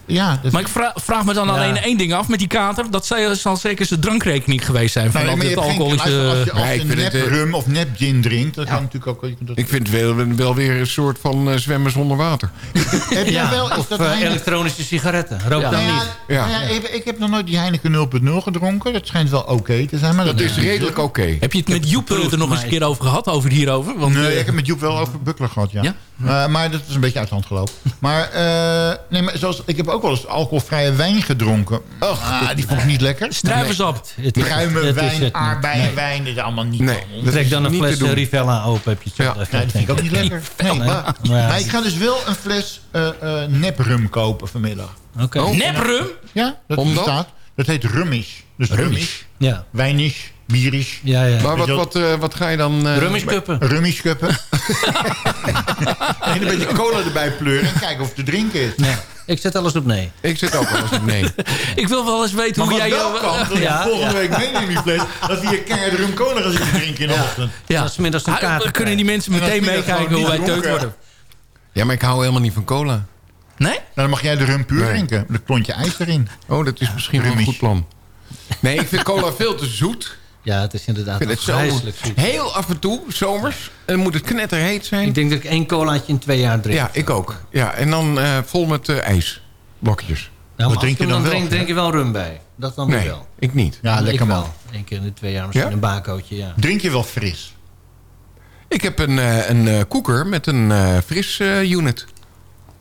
Ja, dat Maar ik vra- vraag me dan alleen één ding af met die kater. Dat zal, zal zeker zijn drankrekening geweest zijn. Van Nou, al maar je dit hebt geen- alcoholische... luister, als je, als je ik nep het, eh, rum of nep gin drinkt, dat kan natuurlijk ook... je dat- Ik vind het wel, wel weer een soort van eh, zwemmen zonder water. Heb jij Ja, wel... Is of dat eh, Heineken- elektronische sigaretten. Rook Ja. dan ja, niet. Ja. ja, even, ik heb nog nooit die Heineken 0.0 gedronken. Dat schijnt wel oké te zijn. Maar dat, Dat is redelijk oké. Heb je het met Joep er nog eens een keer over gehad? Over hierover? Want, Nee, ik heb met Joep wel over Buckler gehad, ja. Eh, maar dat is een beetje uit de hand gelopen. Maar, eh, nee, maar zoals, ik heb ook wel eens alcoholvrije wijn gedronken. Ah, die vond ik niet lekker. Struivensap. Het is- Ruime het is wijn, het aardbeienwijn, dat is allemaal niet Nee, dat Trek dan een fles eh, Rivella open, heb je hetzelfde Ja. Nee, dat vind ik ook niet lekker. Nee. Maar ik ga dus wel een fles eh eh neprum kopen vanmiddag. Oké. Neprum? Ja, dat Omdat? bestaat. Dat heet rummish. Dus rummish. Ja. Wijnish, bierish. Ja, ja. Maar wat, je wat, eh, wat ga je dan... eh, Rummieskuppen. Rummish cuppen. en een beetje cola erbij pleuren en kijken of het te drinken is. Nee. Ik zet alles op nee. Ik zit ook eens op nee. Ik wil wel eens weten Maar hoe jij... wel kan, dat Ja, ik volgende ja. week meeneem die fles... dat hier keihard rum cola gaan zitten drinken in de ochtend. ja. Dat is middags een kaart dan kunnen die mensen meteen meekijken hoe wij teut dronken- worden. Ja, maar ik hou helemaal niet van cola. Nee? Nou, dan mag jij de rum puur Nee. drinken. Met een klontje ijs erin. Oh, dat is misschien wel een goed plan. Nee, ik vind cola veel te zoet. Ja, het is inderdaad Ik vreselijk heel af en toe, zomers. En moet het knetterheet zijn. Ik denk dat ik één colaatje in twee jaar drink. Ja, ik ook. Ja, en dan eh, vol met eh, ijs. Blokjes. Nou, Wat maar drink je dan wel? Drink, drink je wel rum bij. Dat dan Nee, wel. ik niet. Ja, lekker ik man. wel. Eén keer in de twee jaar misschien Ja? een bakootje, ja. Drink je wel fris? Ik heb een, eh, een eh, koeker met een eh, fris eh, unit.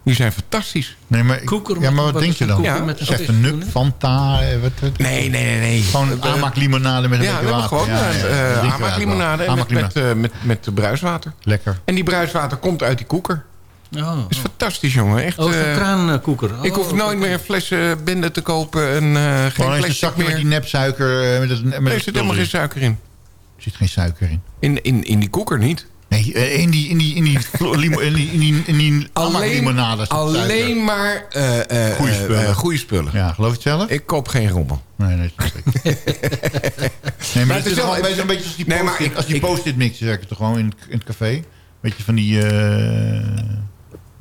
Die zijn fantastisch. Nee, maar, ik- Koeker ja, maar wat is je een dan? Ja, met een fris een nup, unit? Fanta, wat, wat? Nee, nee, nee. nee. Gewoon aanmaaklimonade met een Ja, beetje water. gewoon Ja, ja, eh, dat eh, aanmaaklimonade en met, met, eh, met, met bruiswater. Lekker. En die bruiswater komt uit die koeker. Oh, Dat is fantastisch, jongen. Echt, oh, eh, kraankoeker. Oh, ik hoef nooit oké. meer een fles eh, binden te kopen. En, eh, Gewoon geen eens een zakje met meer. die nepsuiker. Met het, met er zit helemaal geen suiker in. Er zit geen suiker in. In, in, in die koeker niet. Nee, eh, in die, in die, in die, limo- in die, in die, in die Alleen, alleen maar eh, eh, Goeie eh, spullen. goede spullen. Ja, geloof je het zelf? Ik koop geen rommel. Nee, nee, dat nee, maar, het is gewoon een beetje, als die Nee, maar post-it ik- als die ik- post-it mix, zeg ik het toch gewoon in, het- in het café. Beetje van die... eh,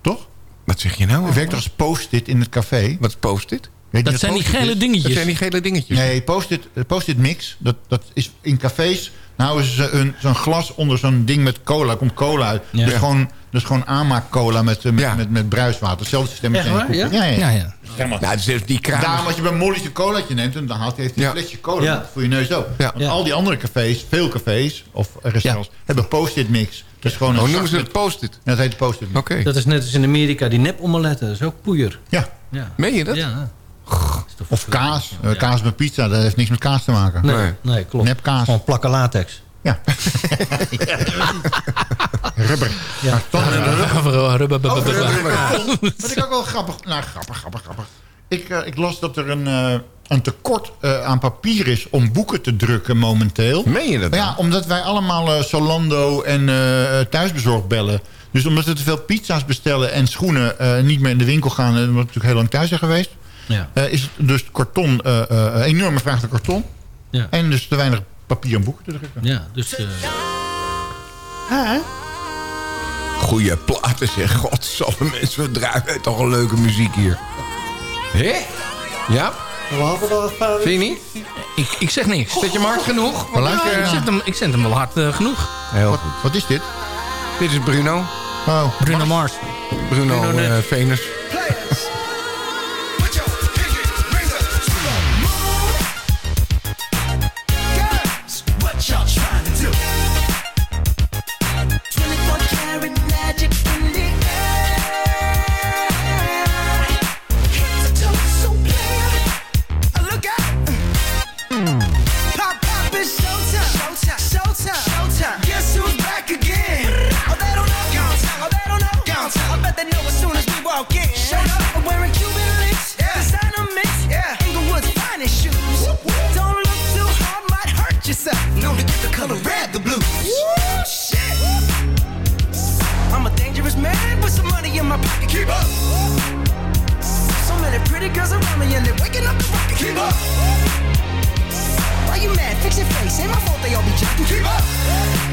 toch? Wat zeg je nou? Het werkt toch als post-it in het café? Wat is post-it? Dat zijn die gele dingetjes. Dat zijn die gele dingetjes. Nee, post-it post mix, dat, dat is in cafés... Nou is ze een- zo'n glas onder zo'n ding met cola, komt cola uit. Ja. Dus, gewoon, dus gewoon aanmaak cola met, eh, met, Ja. met, met bruiswater. Hetzelfde systeem Echt waar? Ja? Ja, ja. Ja, ja. Zeg maar. Nou, dus die kraan... Daarom als je bij Molly's een colaatje neemt... en dan haalt, heeft hij Ja. een flesje cola Ja. voor je neus ook. Ja. Want Ja. al die andere cafés, veel cafés of restaurants... hebben post-it mix. Dat is gewoon een Oh, noemen ze met- het post-it? Ja, dat heet post-it mix. Oké. Dat is net als in Amerika, die nepomeletten. Dat is ook poeier. Ja, Ja. Meen je dat? Ja. Of kaas. Eh, Kaas met pizza, dat heeft niks met kaas te maken. Nee, nee, klopt. Nepkaas. Gewoon plakken latex. Ja. Rubber. Ja. Wat ik ook wel grappig... Nou, grappig, grappig, grappig. Ik, eh, ik las dat er een, eh, een tekort eh, aan papier is om boeken te drukken momenteel. Meen je dat Maar ja, omdat wij allemaal eh, Zalando en eh, thuisbezorgd bellen. Dus omdat we te veel pizza's bestellen en schoenen eh, niet meer in de winkel gaan... en we natuurlijk heel lang thuis zijn geweest... Ja. eh, is het dus karton, eh, eh, enorme vraag naar karton. Ja. En dus te weinig papier om boeken te drukken. Ja, dus... eh, Goeie platen zeg. Godsamme mensen, we draaien toch een leuke muziek hier. Hé? Ja? Vind je niet? Ik, ik zeg niks. Zet je hem hard genoeg? Ja, ik, zet hem, ik zet hem wel hard genoeg. Heel Wat, goed. wat is dit? Dit is Bruno. Oh, Bruno Mars. Bruno, Bruno eh. Venus. Ain't my fault they all.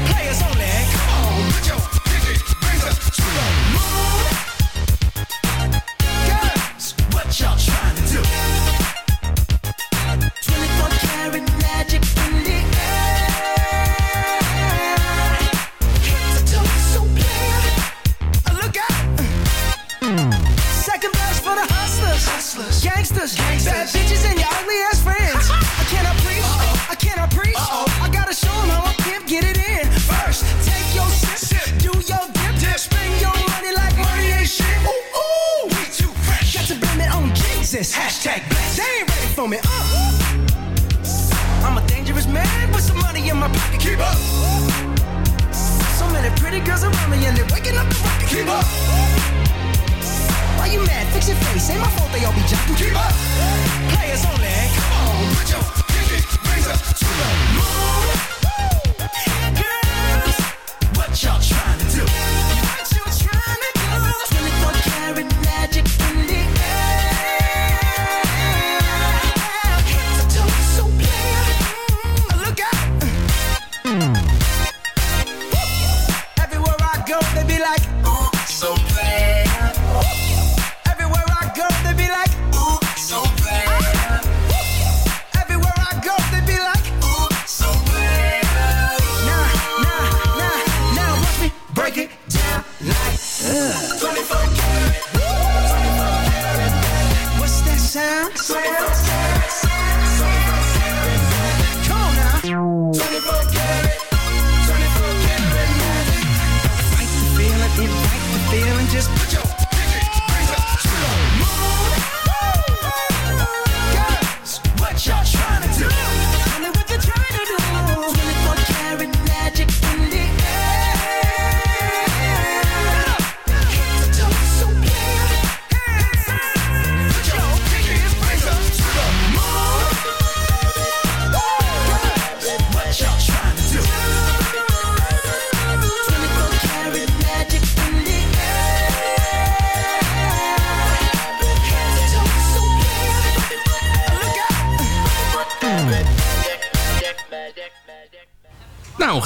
Pretty girls around me and they're waking up the rocket. Keep up. Why you mad? Fix your face. Ain't my fault they all be jocking. Keep up. Players only. Come on, put your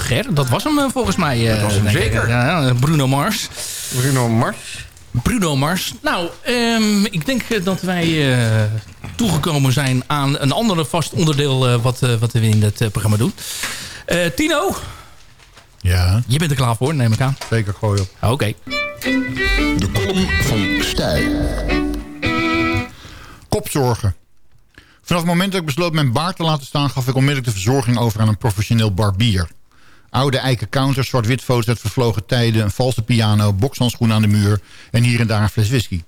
Ger, dat was hem eh, volgens mij. eh, Dat was hem denk ik. zeker. Ja, ja, Bruno Mars. Bruno Mars. Bruno Mars. Nou, ehm, ik denk eh, dat wij eh, toegekomen zijn aan een andere vast onderdeel... eh, wat, eh, wat we in het eh, programma doen. Eh, Tino, Ja, je bent er klaar voor, neem ik aan. zeker gooi op. Oké. De column van Stijl. Kopzorgen. Vanaf het moment dat ik besloot mijn baard te laten staan... gaf ik onmiddellijk de verzorging over aan een professioneel barbier. Oude eiken counters, zwart-wit uit vervlogen tijden... een valse piano, bokshandschoenen aan de muur... en hier en daar een fles whisky.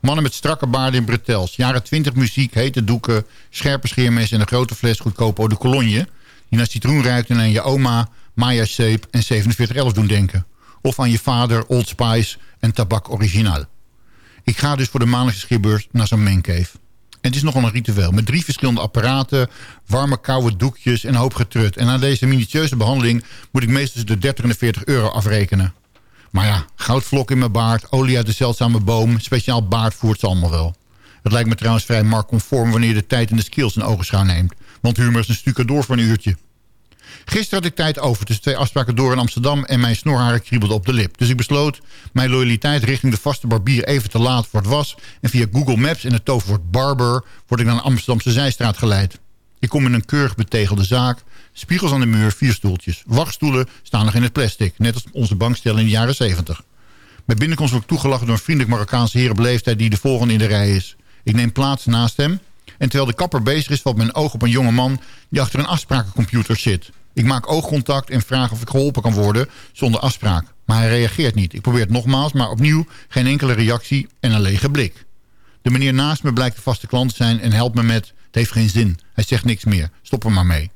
Mannen met strakke baarden in bretels. Jaren 20 muziek, hete doeken, scherpe scheermes... en een grote fles goedkope eau de cologne... die naar citroen ruikt en aan je oma, Maya Zeep en 4711 doen denken. Of aan je vader, Old Spice en tabak originaal. Ik ga dus voor de maandelijkse schierbeurs naar zo'n mancave. Het is nogal een ritueel. Met drie verschillende apparaten, warme koude doekjes en een hoop getrut. En na deze minutieuze behandeling moet ik meestal de 30 en de 40 euro afrekenen. Maar ja, goudvlok in mijn baard, olie uit de zeldzame boom... speciaal baardvoer, het allemaal wel. Het lijkt me trouwens vrij marktconform wanneer je de tijd en de skills in ogenschouw neemt. Want humor is een stucadoor voor een uurtje. Gisteren had ik tijd over tussen twee afspraken door in Amsterdam... en mijn snorharen kriebelde op de lip. Dus ik besloot mijn loyaliteit richting de vaste barbier even te laat voor het was... en via Google Maps en het toverwoord barber... word ik naar de Amsterdamse zijstraat geleid. Ik kom in een keurig betegelde zaak. Spiegels aan de muur, vier stoeltjes. Wachtstoelen staan nog in het plastic. Net als onze bankstellen in de jaren 70. Bij binnenkomst word ik toegelachen door een vriendelijk Marokkaanse heer op leeftijd... die de volgende in de rij is. Ik neem plaats naast hem... En terwijl de kapper bezig is, valt mijn oog op een jonge man... die achter een afsprakencomputer zit. Ik maak oogcontact en vraag of ik geholpen kan worden zonder afspraak. Maar hij reageert niet. Ik probeer het nogmaals, maar opnieuw geen enkele reactie en een lege blik. De meneer naast me blijkt de vaste klant te zijn en helpt me met... het heeft geen zin, hij zegt niks meer, stop er maar mee.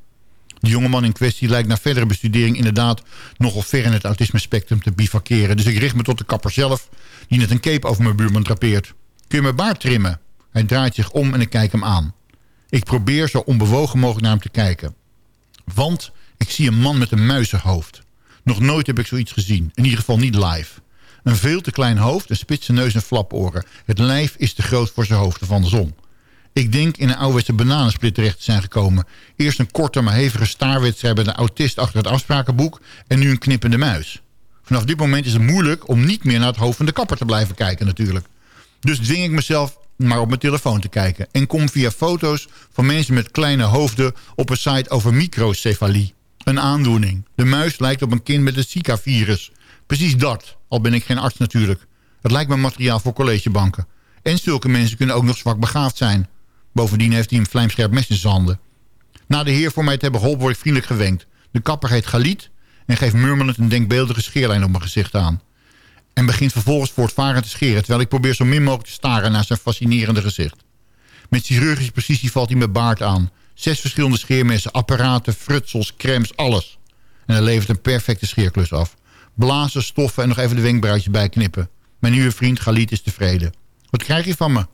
De jongeman in kwestie lijkt na verdere bestudering inderdaad nogal ver in het autisme-spectrum te bivakeren. Dus ik richt me tot de kapper zelf, die net een cape over mijn buurman drapeert. Kun je mijn baard trimmen? Hij draait zich om en ik kijk hem aan. Ik probeer zo onbewogen mogelijk naar hem te kijken. Want ik zie een man met een muizenhoofd. Nog nooit heb ik zoiets gezien. In ieder geval niet live. Een veel te klein hoofd, een spitse neus en flaporen. Het lijf is te groot voor zijn hoofd van de zon. Ik denk in een ouderwetse bananensplit terecht te zijn gekomen. Eerst een korte maar hevige staarwedstrijd met een autist achter het afsprakenboek... en nu een knippende muis. Vanaf dit moment is het moeilijk om niet meer naar het hoofd van de kapper te blijven kijken natuurlijk. Dus dwing ik mezelf maar op mijn telefoon te kijken. En kom via foto's van mensen met kleine hoofden op een site over microcefalie. Een aandoening. De muis lijkt op een kind met het Zika-virus. Precies dat, al ben ik geen arts natuurlijk. Het lijkt me materiaal voor collegebanken. En zulke mensen kunnen ook nog zwak begaafd zijn. Bovendien heeft hij een vlijmscherp mes in zijn handen. Na de heer voor mij te hebben geholpen word ik vriendelijk gewenkt. De kapper heet Galit en geeft murmelend een denkbeeldige scheerlijn op mijn gezicht aan. En begint vervolgens voortvarend te scheren... terwijl ik probeer zo min mogelijk te staren naar zijn fascinerende gezicht. Met chirurgische precisie valt hij mijn baard aan. Zes verschillende scheermessen, apparaten, frutsels, crèmes, alles. En hij levert een perfecte scheerklus af. Blazen, stoffen en nog even de wenkbrauwtjes bijknippen. Mijn nieuwe vriend Galit is tevreden. Wat krijg je van me?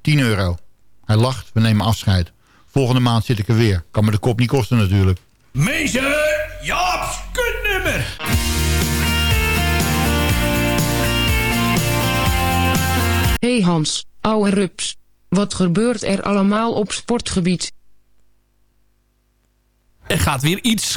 10 euro. Hij lacht, we nemen afscheid. Volgende maand zit ik er weer. Kan me de kop niet kosten natuurlijk. Meester Jaap's kutnummer. Hey Hans, ouwe rups. Wat gebeurt er allemaal op sportgebied? Er gaat weer iets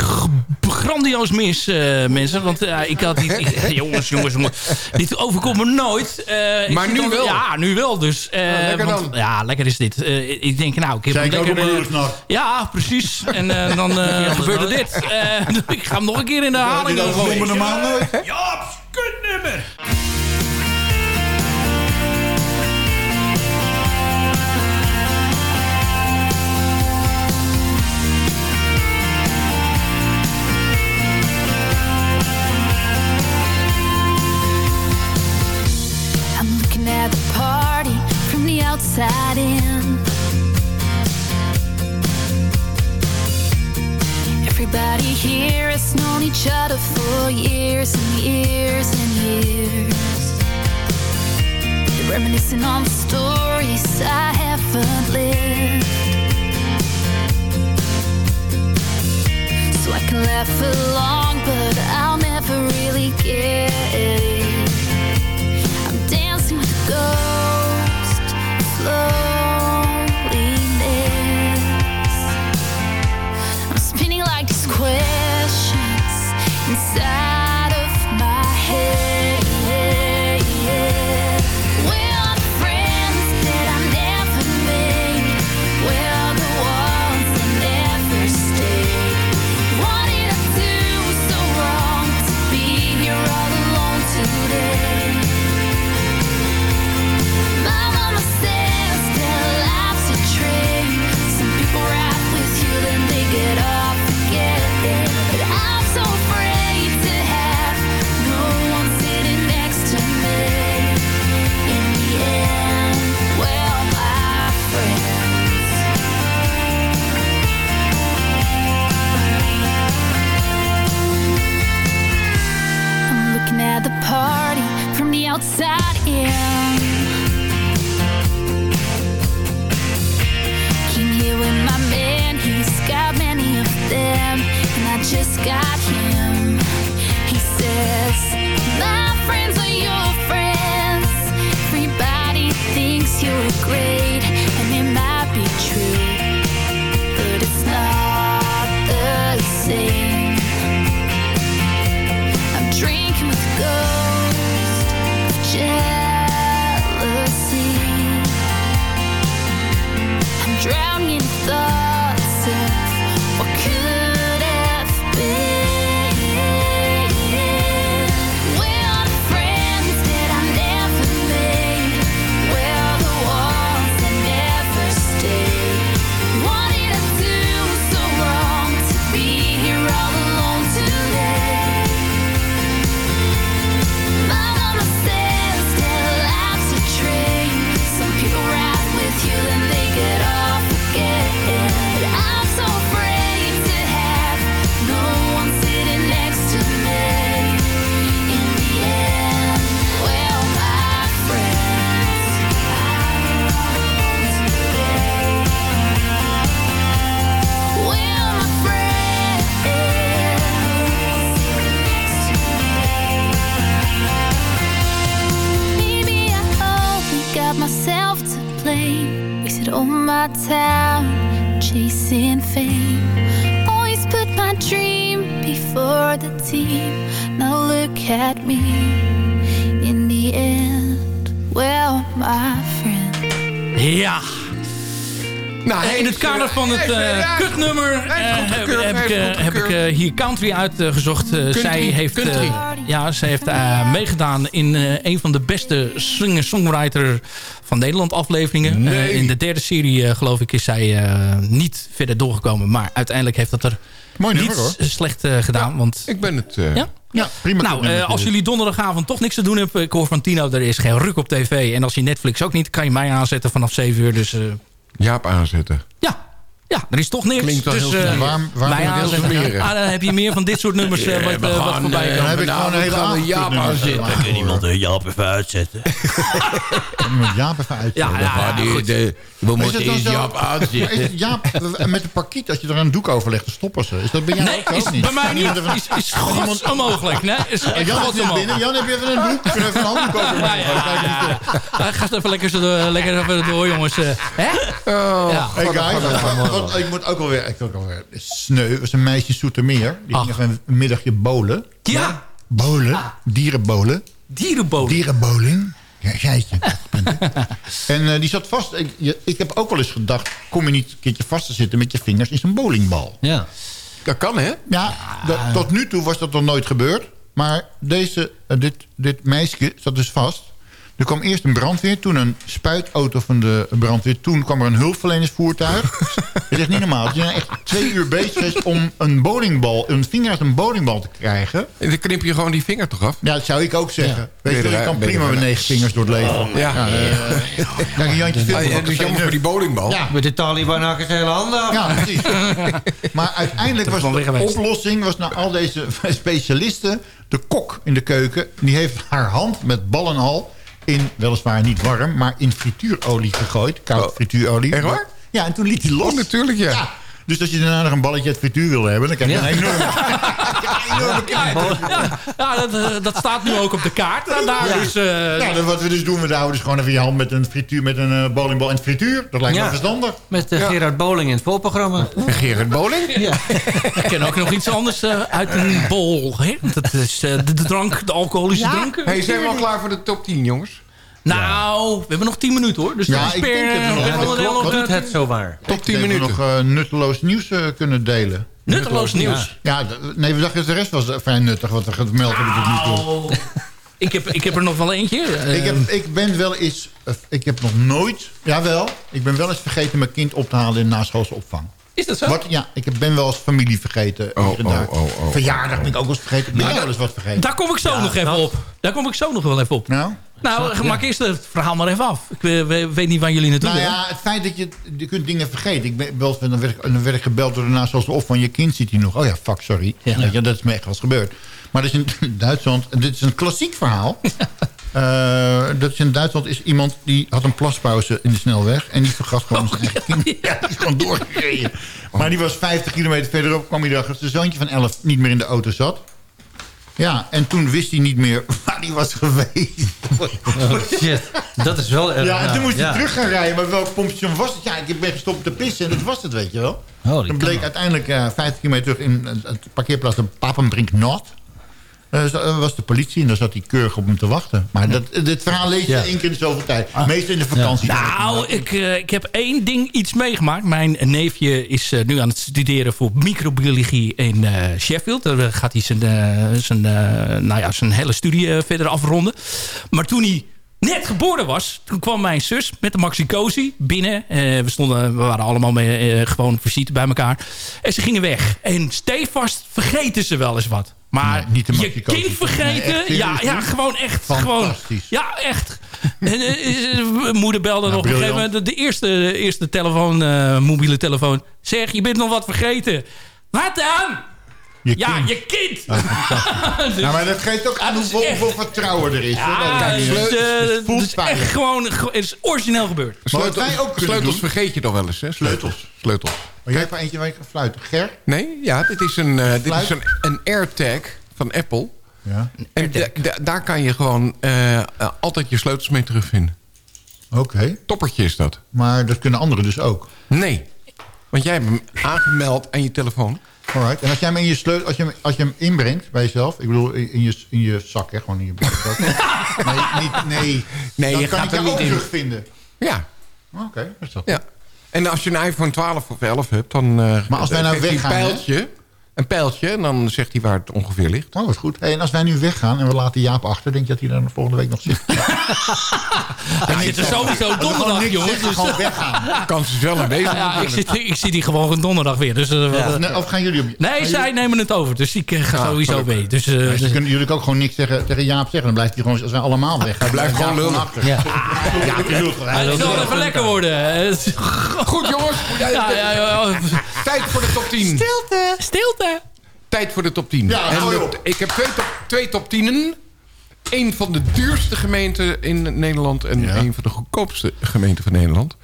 grandioos mis, eh, mensen. Want eh, ik had niet... ik- jongens, jongens, jongens. Dit overkomt me nooit. Eh, Maar nu dan- wel. Ja, nu wel dus. Eh, lekker want- dan. Ja, lekker is dit. Eh, ik denk, nou, ik heb Zei hem ik ook lekker... ja, precies. En dan eh, gebeurde dit. Eh, ik ga hem nog een keer in de herhaling dat gooien. noemen normaal nooit. Jaap's kutnummer. Outside in. Everybody here has known each other for years and years and years. They're reminiscing on the stories I haven't lived. So I can laugh along, but I'll never really get it. I'm dancing with a ghost loneliness. I'm spinning like these questions inside time chasing fame. Always put my dream before the team. Now look at me. In the end, well, my friend. Ja. Nou, hij in het kader eh, van het eh, ja, kutnummer is eh, heb, heb ik, eh, goed heb ik eh, hier country uitgezocht. Eh, zij heeft, country. Ja, zij heeft eh, meegedaan in eh, een van de beste singer-songwriter van Nederland afleveringen. Nee. Eh, in de derde serie geloof ik is zij eh, niet verder doorgekomen. Maar uiteindelijk heeft dat er Mooi nummer, hoor. slecht gedaan. want Ik ben het... eh, ja? Ja, prima. Nou, eh, als jullie donderdagavond toch niks te doen hebben... ik hoor van Tino, er is geen ruk op tv. En als je Netflix ook niet, kan je mij aanzetten vanaf 7 uur. Dus eh, Jaap aanzetten. ja, ja, er is toch niks. Klinkt wel dus, heel smerig. Waarom- waarom mij moet je? Ah, dan heb je meer van dit soort nummers eh, wat, we eh, wat voorbij komen. Dan heb ik gewoon een hele avond Jaap aanzetten. maken, Kan iemand een Jaap even uitzetten? Jaap even uit. Ja, ja, ja, die- de- we moeten het dan eerst zo- Jaap Maar is het Jaap met de parkiet, als je er een doek over legt, dan stoppen ze. Is dat bij jou Nee, ook is niet? bij mij niet. Is, is gods onmogelijk. Nee, is Ja, Jan is net binnen. Jan, heb je even een doek? Kun je even een handdoek over Ja, ja, ja, ja. Ga eens even lekker, zo door, lekker even door, jongens. Hè? Oh, Ja. Hey guys, ik moet ook alweer, ik ook alweer sneu. Er was een meisje in Soetermeer. Die ging Ach. even een middagje bolen. Ja, Bolen, dierenbolen. dierenboot. Dierenboling. Ja, ik. en eh, die zat vast. Ik, je- ik heb ook wel eens gedacht... kom je niet een keertje vast te zitten met je vingers in zo'n bowlingbal? Ja. Dat kan, hè? Ja, tot nu toe was dat nog nooit gebeurd. Maar deze, eh, dit, dit meisje zat dus vast. Er kwam eerst een brandweer, toen een spuitauto van de brandweer. Toen kwam er een hulpverlenersvoertuig. Het is niet normaal. Dat je echt twee uur bezig is om een bowlingbal, een vinger uit een bowlingbal te krijgen. En dan knip je gewoon die vinger toch af? Ja, dat zou ik ook zeggen. Weet Ben je, je kan prima met negen vingers door het leven. Ja. eh, Kijk, een Jantje veel Ah, ja, dus jammer voor die bowlingbal. Ja. Met de Taliban hakken ze hele handen af. Ja, precies. maar uiteindelijk was de oplossing... was na al deze specialisten... de kok in de keuken... die heeft haar hand met bal en al... in, weliswaar niet warm... maar in frituurolie gegooid. Koud Oh. frituurolie. Echt waar? Ja, en toen liet hij los. Oh, natuurlijk, ja. Dus als je daarna nog een balletje uit frituur wil hebben... dan krijg je een enorme, een enorme kaart. Ja, dat, eh, dat staat nu ook op de kaart. Nou, daar Ja. is, Nou, dan wat we dus doen, we houden dus gewoon even je hand met een frituur, met een eh, bowlingbal in het frituur. Dat lijkt me Ja. verstandig. Met Gerard Boling in het voorprogramma. Gerard Boling? Ja. Ik ken ook nog iets anders uit een bol. Hè? Dat is eh, de, de drank, de alcoholische drank. Hey, zijn we al klaar voor de top 10, jongens? Nou, we hebben nog 10 minuten hoor. Dus Ja, dat is ik per, denk Ja, klok nog, Doet het zo waar. Top 10 Ik denk dat minuten. we nog eh, nutteloos nieuws eh, kunnen delen. Nutteloos nieuws. Ja, nee, we dachten dat de rest was eh, vrij nuttig wat we gemeld hebben tot nu toe. Oh, ik, heb, ik heb er nog wel eentje. Ik, heb, ik ben wel eens... ik heb nog nooit... Jawel, ik ben wel eens vergeten mijn kind op te halen in naschoolse opvang. is dat zo? Wat, ja, ik heb- ben wel eens familie vergeten. Oh, hier en oh, daar. oh, oh, Verjaardag ben ik ook wel eens vergeten. Ik ben wel eens wat vergeten. Daar kom ik zo nog even op. Daar kom ik zo nog wel even op. Nou? Nou, Ja. maak eerst het verhaal maar even af. Ik we- weet niet waar jullie naartoe Nou ja, het feit dat je, je kunt dingen vergeten. Ik ben, wel, dan, werd dan werd ik gebeld door de naast zoals of van je kind zit hier nog. Oh ja, fuck, sorry. Je, dat is me echt wel eens gebeurd. Maar dat is in Duitsland, en dit is een klassiek verhaal. Eh, dat is in Duitsland is iemand die had een plaspauze in de snelweg. En die vergat gewoon zijn eigen kind. Ja, die is gewoon doorgereden. Maar die was 50 kilometer verderop. kwam hij erachter zijn zoontje van 11 niet meer in de auto zat. Ja, en toen wist hij niet meer waar hij was geweest. Oh, shit, dat is wel erg. Ja, en toen moest hij ja. terug gaan rijden. Maar welk pompstation was het? Ja, ik ben gestopt te pissen en dat was het, weet je wel. Oh, Toen bleek uiteindelijk eh 50 kilometer terug in het parkeerplaats de Papenbrink Noord. Eh, eh, was de politie en daar zat hij keurig op hem te wachten. Maar dat, dit verhaal lees je Ja. één keer in de zoveel tijd. Meestal in de vakantie. Nou, ik, eh, ik heb één ding iets meegemaakt. Mijn neefje is eh, nu aan het studeren voor microbiologie in eh, Sheffield. Daar gaat hij zijn, eh, zijn, eh, nou ja, zijn hele studie eh, verder afronden. Maar toen hij net geboren was, toen kwam mijn zus met de maxicosi binnen. Eh, we, stonden, we waren allemaal mee, eh, gewoon visite bij elkaar. En ze gingen weg. En stevast vergeten ze wel eens wat. Maar Nee, niet de je kind vergeten, Nee, ja, ja, gewoon echt. Gewoon, Fantastisch. ja, echt. En, eh, eh, mijn moeder belde nog op een gegeven moment. De eerste, de eerste telefoon, eh, mobiele telefoon. Zeg, je bent nog wat vergeten. Wat dan? Je ja, kind. je kind. Dus- Nou, maar dat geeft ook aan dat is hoeveel, echt- hoeveel vertrouwen er is. Ja, Dat- het is, eh, echt gewoon, het is origineel gebeurd. Maar wat wij ook kunnen sleutels doen- vergeet je nog wel eens, hè? Sleutels. Sleutels. Maar jij hebt er eentje waar je kan fluiten. Ger? Nee, ja, dit is een, eh, dit is een, een AirTag van Apple. Ja. En da- da- daar kan je gewoon eh, eh, altijd je sleutels mee terugvinden. Oké. Toppertje is dat. Maar dat kunnen anderen dus ook. Nee. Want jij hebt hem aangemeld aan je telefoon. Alright. En als jij hem in je sleutel, als je hem, als je hem inbrengt bij jezelf, ik bedoel in je, in je zak, hè, gewoon in je broekzak. nee, niet, nee. Nee, dan je kan gaat ik ook niet in. terugvinden. Ja. Oké, dat is dat. ja. En als je een iPhone 12 of 11 hebt, dan eh, Maar als wij nou weggaan, pijltje. Een pijltje en dan zegt hij waar het ongeveer ligt. Oh, wat goed. Hey, en als wij nu weggaan en we laten Jaap achter, denk je dat hij dan de volgende week nog zit? Hij zit er sowieso donderdag, jongens. Dus, Gewoon weggaan. Kans is wel aanwezig. ja, ik, zit, ik zit hier gewoon donderdag weer. Dus, eh, Nee, of gaan jullie op nee, gaan zij jullie- nemen het over. Dus ik eh, ga Ah, sowieso gelukkig. mee. Dus, eh, Maar dus- Ze kunnen jullie ook gewoon niks tegen, tegen Jaap zeggen. Dan blijft hij gewoon, als wij allemaal weg Hij blijft gewoon lullen. achter. Ja. Ja, die het zal even lekker worden. Goed jongens. Ja, ja, ja. Tijd voor de top 10. Stilte. Stilte. Tijd voor de top 10. Ja, en de- op. ik heb twee top, twee top 10'en. Eén van de duurste gemeenten in Nederland... en Ja. één van de goedkoopste gemeenten van Nederland.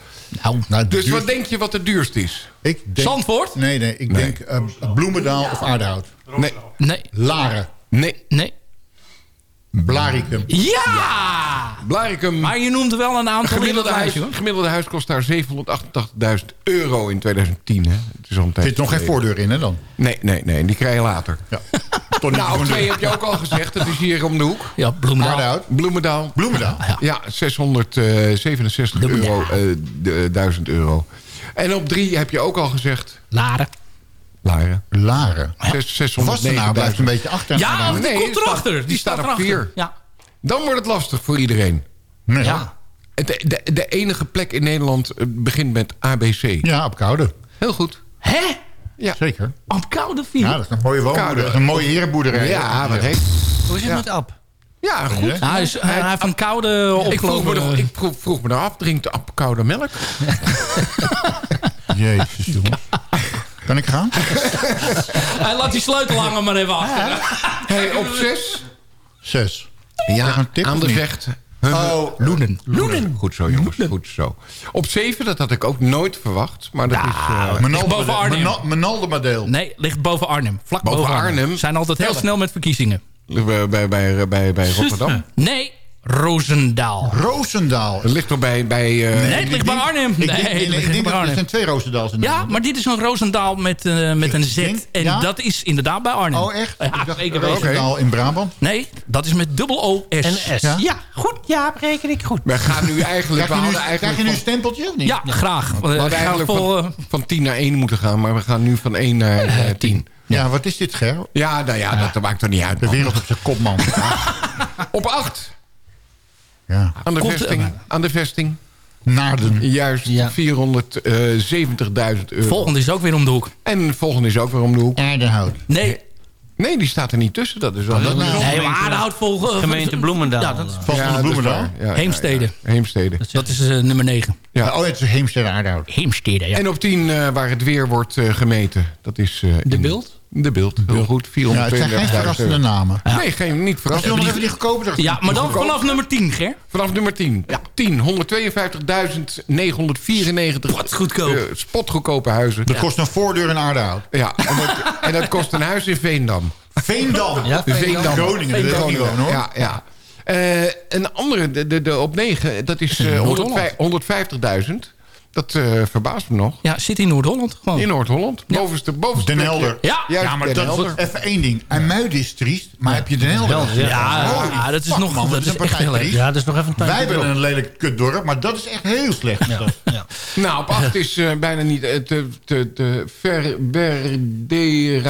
Nou, nou, Dus wat denk je wat het duurst is? ik denk, Zandvoort? Nee, nee. Ik Nee. denk eh, Bloemendaal of Aardehout. Nee, Nee. Laren. nee. Nee. Blaricum. Ja! Blaricum. Maar je noemde wel een aantal in Gemiddelde huis, hoor. gemiddelde huis kost daar 788.000 euro in 2010. Hè? Het is al een Er zit nog geen voordeur in, hè dan? Nee, nee, nee. Die krijg je later. Ja. Niet Nou, twee heb je ook al gezegd. Dat is hier om de hoek. Ja, Bloemendaal. Bloemendaal. Bloemendaal. Ja, 667 euro, eh, de- 1000 euro. En op drie heb je ook al gezegd... Laren. Laren. Laren. Zes- 609.000. Wassenaar blijft een beetje achter. Ja, die Nee, komt die staat- erachter. die staat op erachter. vier. Ja. Dan wordt het lastig voor iedereen. Nee. Ja. De, de, de enige plek in Nederland eh, begint met ABC. Ja, op Koude. Heel goed. Hè? Ja. Zeker. Op koude vier? Ja, dat is een mooie woonboerderij. Koude. Dat is een mooie herenboerderij. Ja, wat heet Hoe is het Ja. met Ab? Ja, goed. Ja. Hij, is, hij heeft een koude Ik vroeg, me opgelopen. nog, ik vroeg, vroeg me nou af, drinkt de app koude melk? Jezus, jongens. Kan ik gaan? Hij laat die sleutel hangen maar even achter. Hey, op zes. Zes. Ja, tip aan de vecht. Oh, Loenen. Loenen. Goed zo, jongens. Goed zo. Op zeven, dat had ik ook nooit verwacht. Maar dat is... eh, Menalde- boven Arnhem. Menaldemadeel. Nee, ligt boven Arnhem. Vlak Boven boven, Arnhem? Zijn altijd heel snel met verkiezingen. bij, bij, bij, bij Rotterdam. Nee, Roosendaal. Roosendaal. Het ligt toch bij... bij eh, Nee, het ligt bij Arnhem. Ik Nee, denk dat er zijn twee Roosendaals in Ja, Nederland. maar dit is een Roosendaal met, eh, met een Z. denk- En ja? dat is inderdaad bij Arnhem. Oh, echt? Ja, ik dacht zeker weten. Roosendaal in Brabant. Nee, dat is met dubbel O-S. En S. Ja? Ja, goed. Ja, reken ik goed. We gaan nu eigenlijk... Krijg We je, nu, krijg je nu een stempeltje of niet? Ja, graag. we Uh, hadden eigenlijk vol, eh, van, van 10 naar 1 moeten gaan. Maar we gaan nu van 1 naar eh, 10. Ja, wat is dit, Ger? Ja, nou ja, dat maakt toch niet uit. De wereld op zijn kop, man. Op 8. Ja. Aan de Komt- vesting. Aan de vesting. Naarden. Juist Ja. 470.000 euro. volgende is ook weer om de hoek. En de volgende is ook weer om de hoek. Aardenhout. Nee, Nee, die staat er niet tussen. Dat is wel Oh, dat- nee, maar Aardehout volgen- Gemeente Bloemendaal. Ja, dat is Ja, is Bloemendaal? Ja, ja, Heemstede. ja. Heemstede. Dat is eh, nummer 9. Ja. Oh, het is Heemstede Aardehout. Heemstede, ja. En op 10 eh, waar het weer wordt eh, gemeten. Dat is... De in- beeld? De beeld, heel goed. Ja, het zijn geen 432.000 verrassende euro. namen. Nee, geen, niet Zullen we even die goedkope er- Ja, maar dan vanaf nummer 10, Ger. Vanaf nummer 10. 10, 152.994. Wat goedkoop. eh, spotgoedkope huizen. Dat kost een voordeur in Aardehout. Ja, en dat, en dat kost een huis in Veendam. Veendam. Ja, Veendam. Groningen, daar wil ik niet wonen, hoor. Ja, ja. Eh, een andere, de, de, de op 9, dat is eh, Noord-Holland. 150 150.000. Dat eh, verbaast me nog. Ja, zit in Noord-Holland gewoon. In Noord-Holland. Bovenste, bovenste Den. Helder. Ja. Juist, Ja, maar Den dat Helder. even één ding. En Muiden is triest, maar heb je Den Helder? Ja, Ja, dat is nog man, dat is echt heel. Ja, dat is nog even een Wij hebben een lelijk kutdorp, maar dat is echt heel slecht. Ja, ja. Nou, op 8 is eh, bijna niet eh, te, te, te Verderadiel.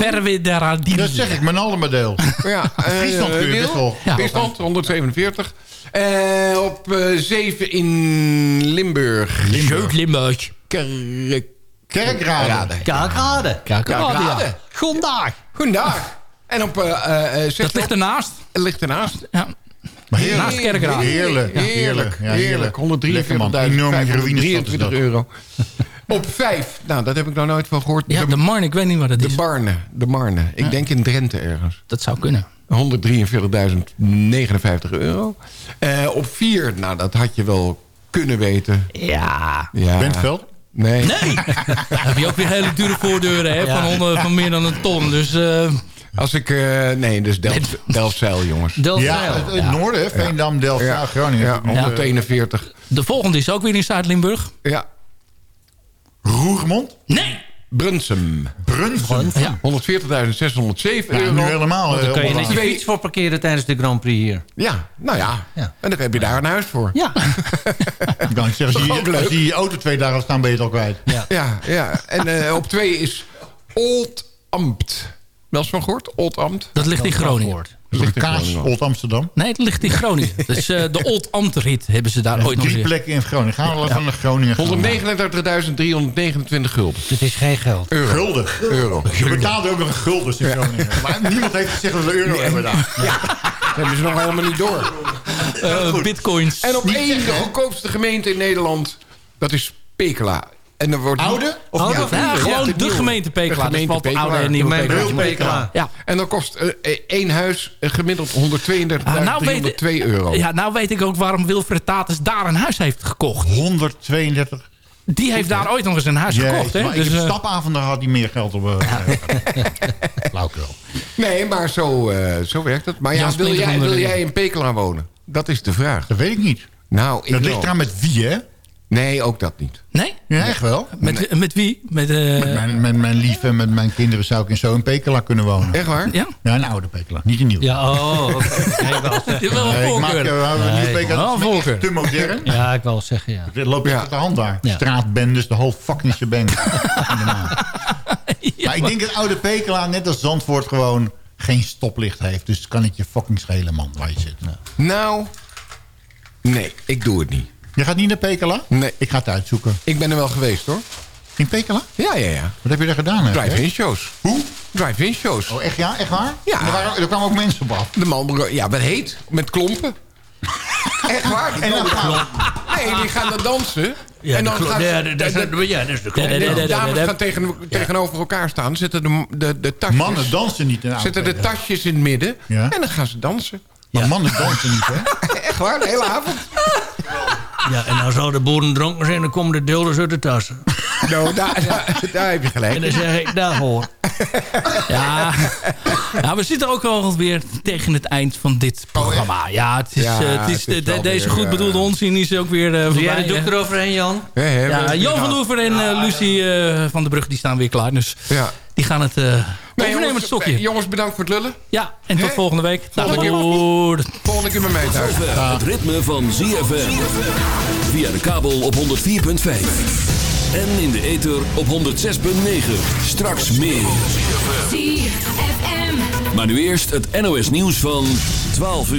Verwederadien. Dat zeg ik, mijn allemaal Ja, eh, Friesland kun je Deel. best wel. Ja. Friesland, 147. Eh, op eh 7 in Limburg. Jeugd Limburg. Kerk... Kerkrade. Kakerade, ja. Kerkrade. Goedendag. Goedendag. En op eh eh, zes Dat ligt ernaast. ligt ernaast. Ja. Maar Naast Kerkrade. Heerlijk, Ja, heerlijk. Ja, heerlijk. Lekker, man. Enorme heroïne 123 euro. Op 5. Nou, dat heb ik nog nooit van gehoord. Ja, de Marne, ik weet niet wat het de is. Barne. De Marne. Ik denk in Drenthe ergens. Dat zou kunnen. 143.059 euro. Eh, op 4, nou dat had je wel kunnen weten. Ja. Ja. Bentveld? Nee. Nee. Dan heb je ook weer hele dure voordeuren hè, van, van meer dan een ton. Dus eh, Als ik... eh, nee, dus Delft, Delfzijl, jongens. Ja, Delfzijl. het, het noorden? Veendam, Delft, Ja. Groningen. Ja, 141. de volgende is ook weer in Zuid-Limburg. Ja. Roermond? Nee. Brunsum. Brunsum? Ja. 140.607 Ja, euro. nu helemaal. Dan kan je net je fiets voor parkeren tijdens de Grand Prix hier. Ja, nou ja. Ja. En dan heb je daar een huis voor. Ja. Als Toch je, als je auto twee dagen staan, ben je het al kwijt. Ja. Ja, ja. En eh, op 2 is Old Ambt. Wel eens van gehoord? Old Ambt. Dat ligt in Groningen. Dat is een kaas, Old Amsterdam. Nee, het ligt in Groningen. Dus eh, de Old Ambtrit hebben ze daar ooit nog Drie plekken in Groningen. Gaan we even naar Groningen gaan. 139.329 gulden. Het is geen geld. Euro. Gulden. Euro. Je betaalde ook nog guldens in Groningen. Maar niemand heeft gezegd dat we euro hebben daar. Dat hebben ze nog helemaal niet door. Eh, bitcoins. En op één de goedkoopste gemeente in Nederland, dat is Pekela. En er wordt Oude? Of Oude? Ja, gewoon de gemeente Pekela. De gemeente Dus valt Pekela. oude en nieuwe Pekela. Ja. En dan kost eh, één huis eh, gemiddeld 132.302 Ah, nou weet- euro. Ja, nou weet ik ook waarom Wilfred Tatus daar een huis heeft gekocht. 132. Die heeft daar ooit nog eens een huis gekocht. Hè? maar Dus, ik heb eh, stapavonden gehad die meer geld op... Uh. Nee, maar zo, eh, zo werkt het. Maar ja, wil jij, wil in Pekela wonen? Dat is de vraag. Dat weet ik niet. Nou, ik Dat ligt eraan met wie, hè? Nee, ook dat niet. nee? Ja, echt wel. Met, met wie? Met, eh, Met mijn, met mijn lief en met mijn kinderen zou ik in zo'n Pekela kunnen wonen. Echt waar? Ja? Ja, een oude Pekela, niet een nieuwe. Ja, oh, oké. Zeggen. Je wil wel Nee, ik maak, eh, we hebben een nieuwe Nee. Pekela, Wel dat voorkeur. te modern. Ja, ik wil zeggen, ja. Het loopt echt Ja. uit de hand daar. Ja. Straatbendes, de whole fucking shebang. maar ik denk dat oude Pekela, net als Zandvoort, gewoon geen stoplicht heeft. Dus kan het je fucking schelen, man, waar je zit. Nou, nee, ik doe het niet. Je gaat niet naar Pekela? Nee. Ik ga het uitzoeken. Ik ben er wel geweest, hoor. In Pekela? Ja, ja, ja. Wat heb je daar gedaan? hè? Drive-in shows. Hoe? Drive-in shows. Oh, echt ja? Echt waar? Ja. Er, waren, er kwamen ook mensen op af. De man, ja, met heet, met klompen. Echt waar? En dan komen- nee, die gaan dan dansen. Ja, en dan gaan ja, dat is- de- de- ja, dat is de dames gaan tegen, tegenover elkaar staan. Zetten de, de, de tasjes, Mannen dansen niet in oude zetten de tasjes in het midden. Ja. En dan gaan ze dansen. Maar mannen dansen niet, hè? Echt waar, de hele avond. Ja, en dan zou de boeren dronken zijn, dan komen de deelers uit de tassen. Nou, daar, daar, daar heb je En dan gelijk. zeg ik, daar hoor. Ja. ja, we zitten ook alweer tegen het eind van dit programma. Ja, het is, Ja, eh, het is, het is de- wel deze goed eh, bedoelde onzin is ook weer uh, Doe jij de doek eroverheen, Jan? Ja, Jan van. Oever en eh, Lucie eh, van de Brug die staan weer klaar. Dus Ja. Die gaan het eh Nee, overnemen jongens, het stokje. jongens, bedankt voor het lullen. Ja, en tot volgende week. Volgende keer. Volgende keer met mij thuis. Het ritme van ZFM. Via de kabel op 104.5. En in de ether op 106.9. Straks meer. ZFM. Maar nu eerst het NOS nieuws van 12 uur.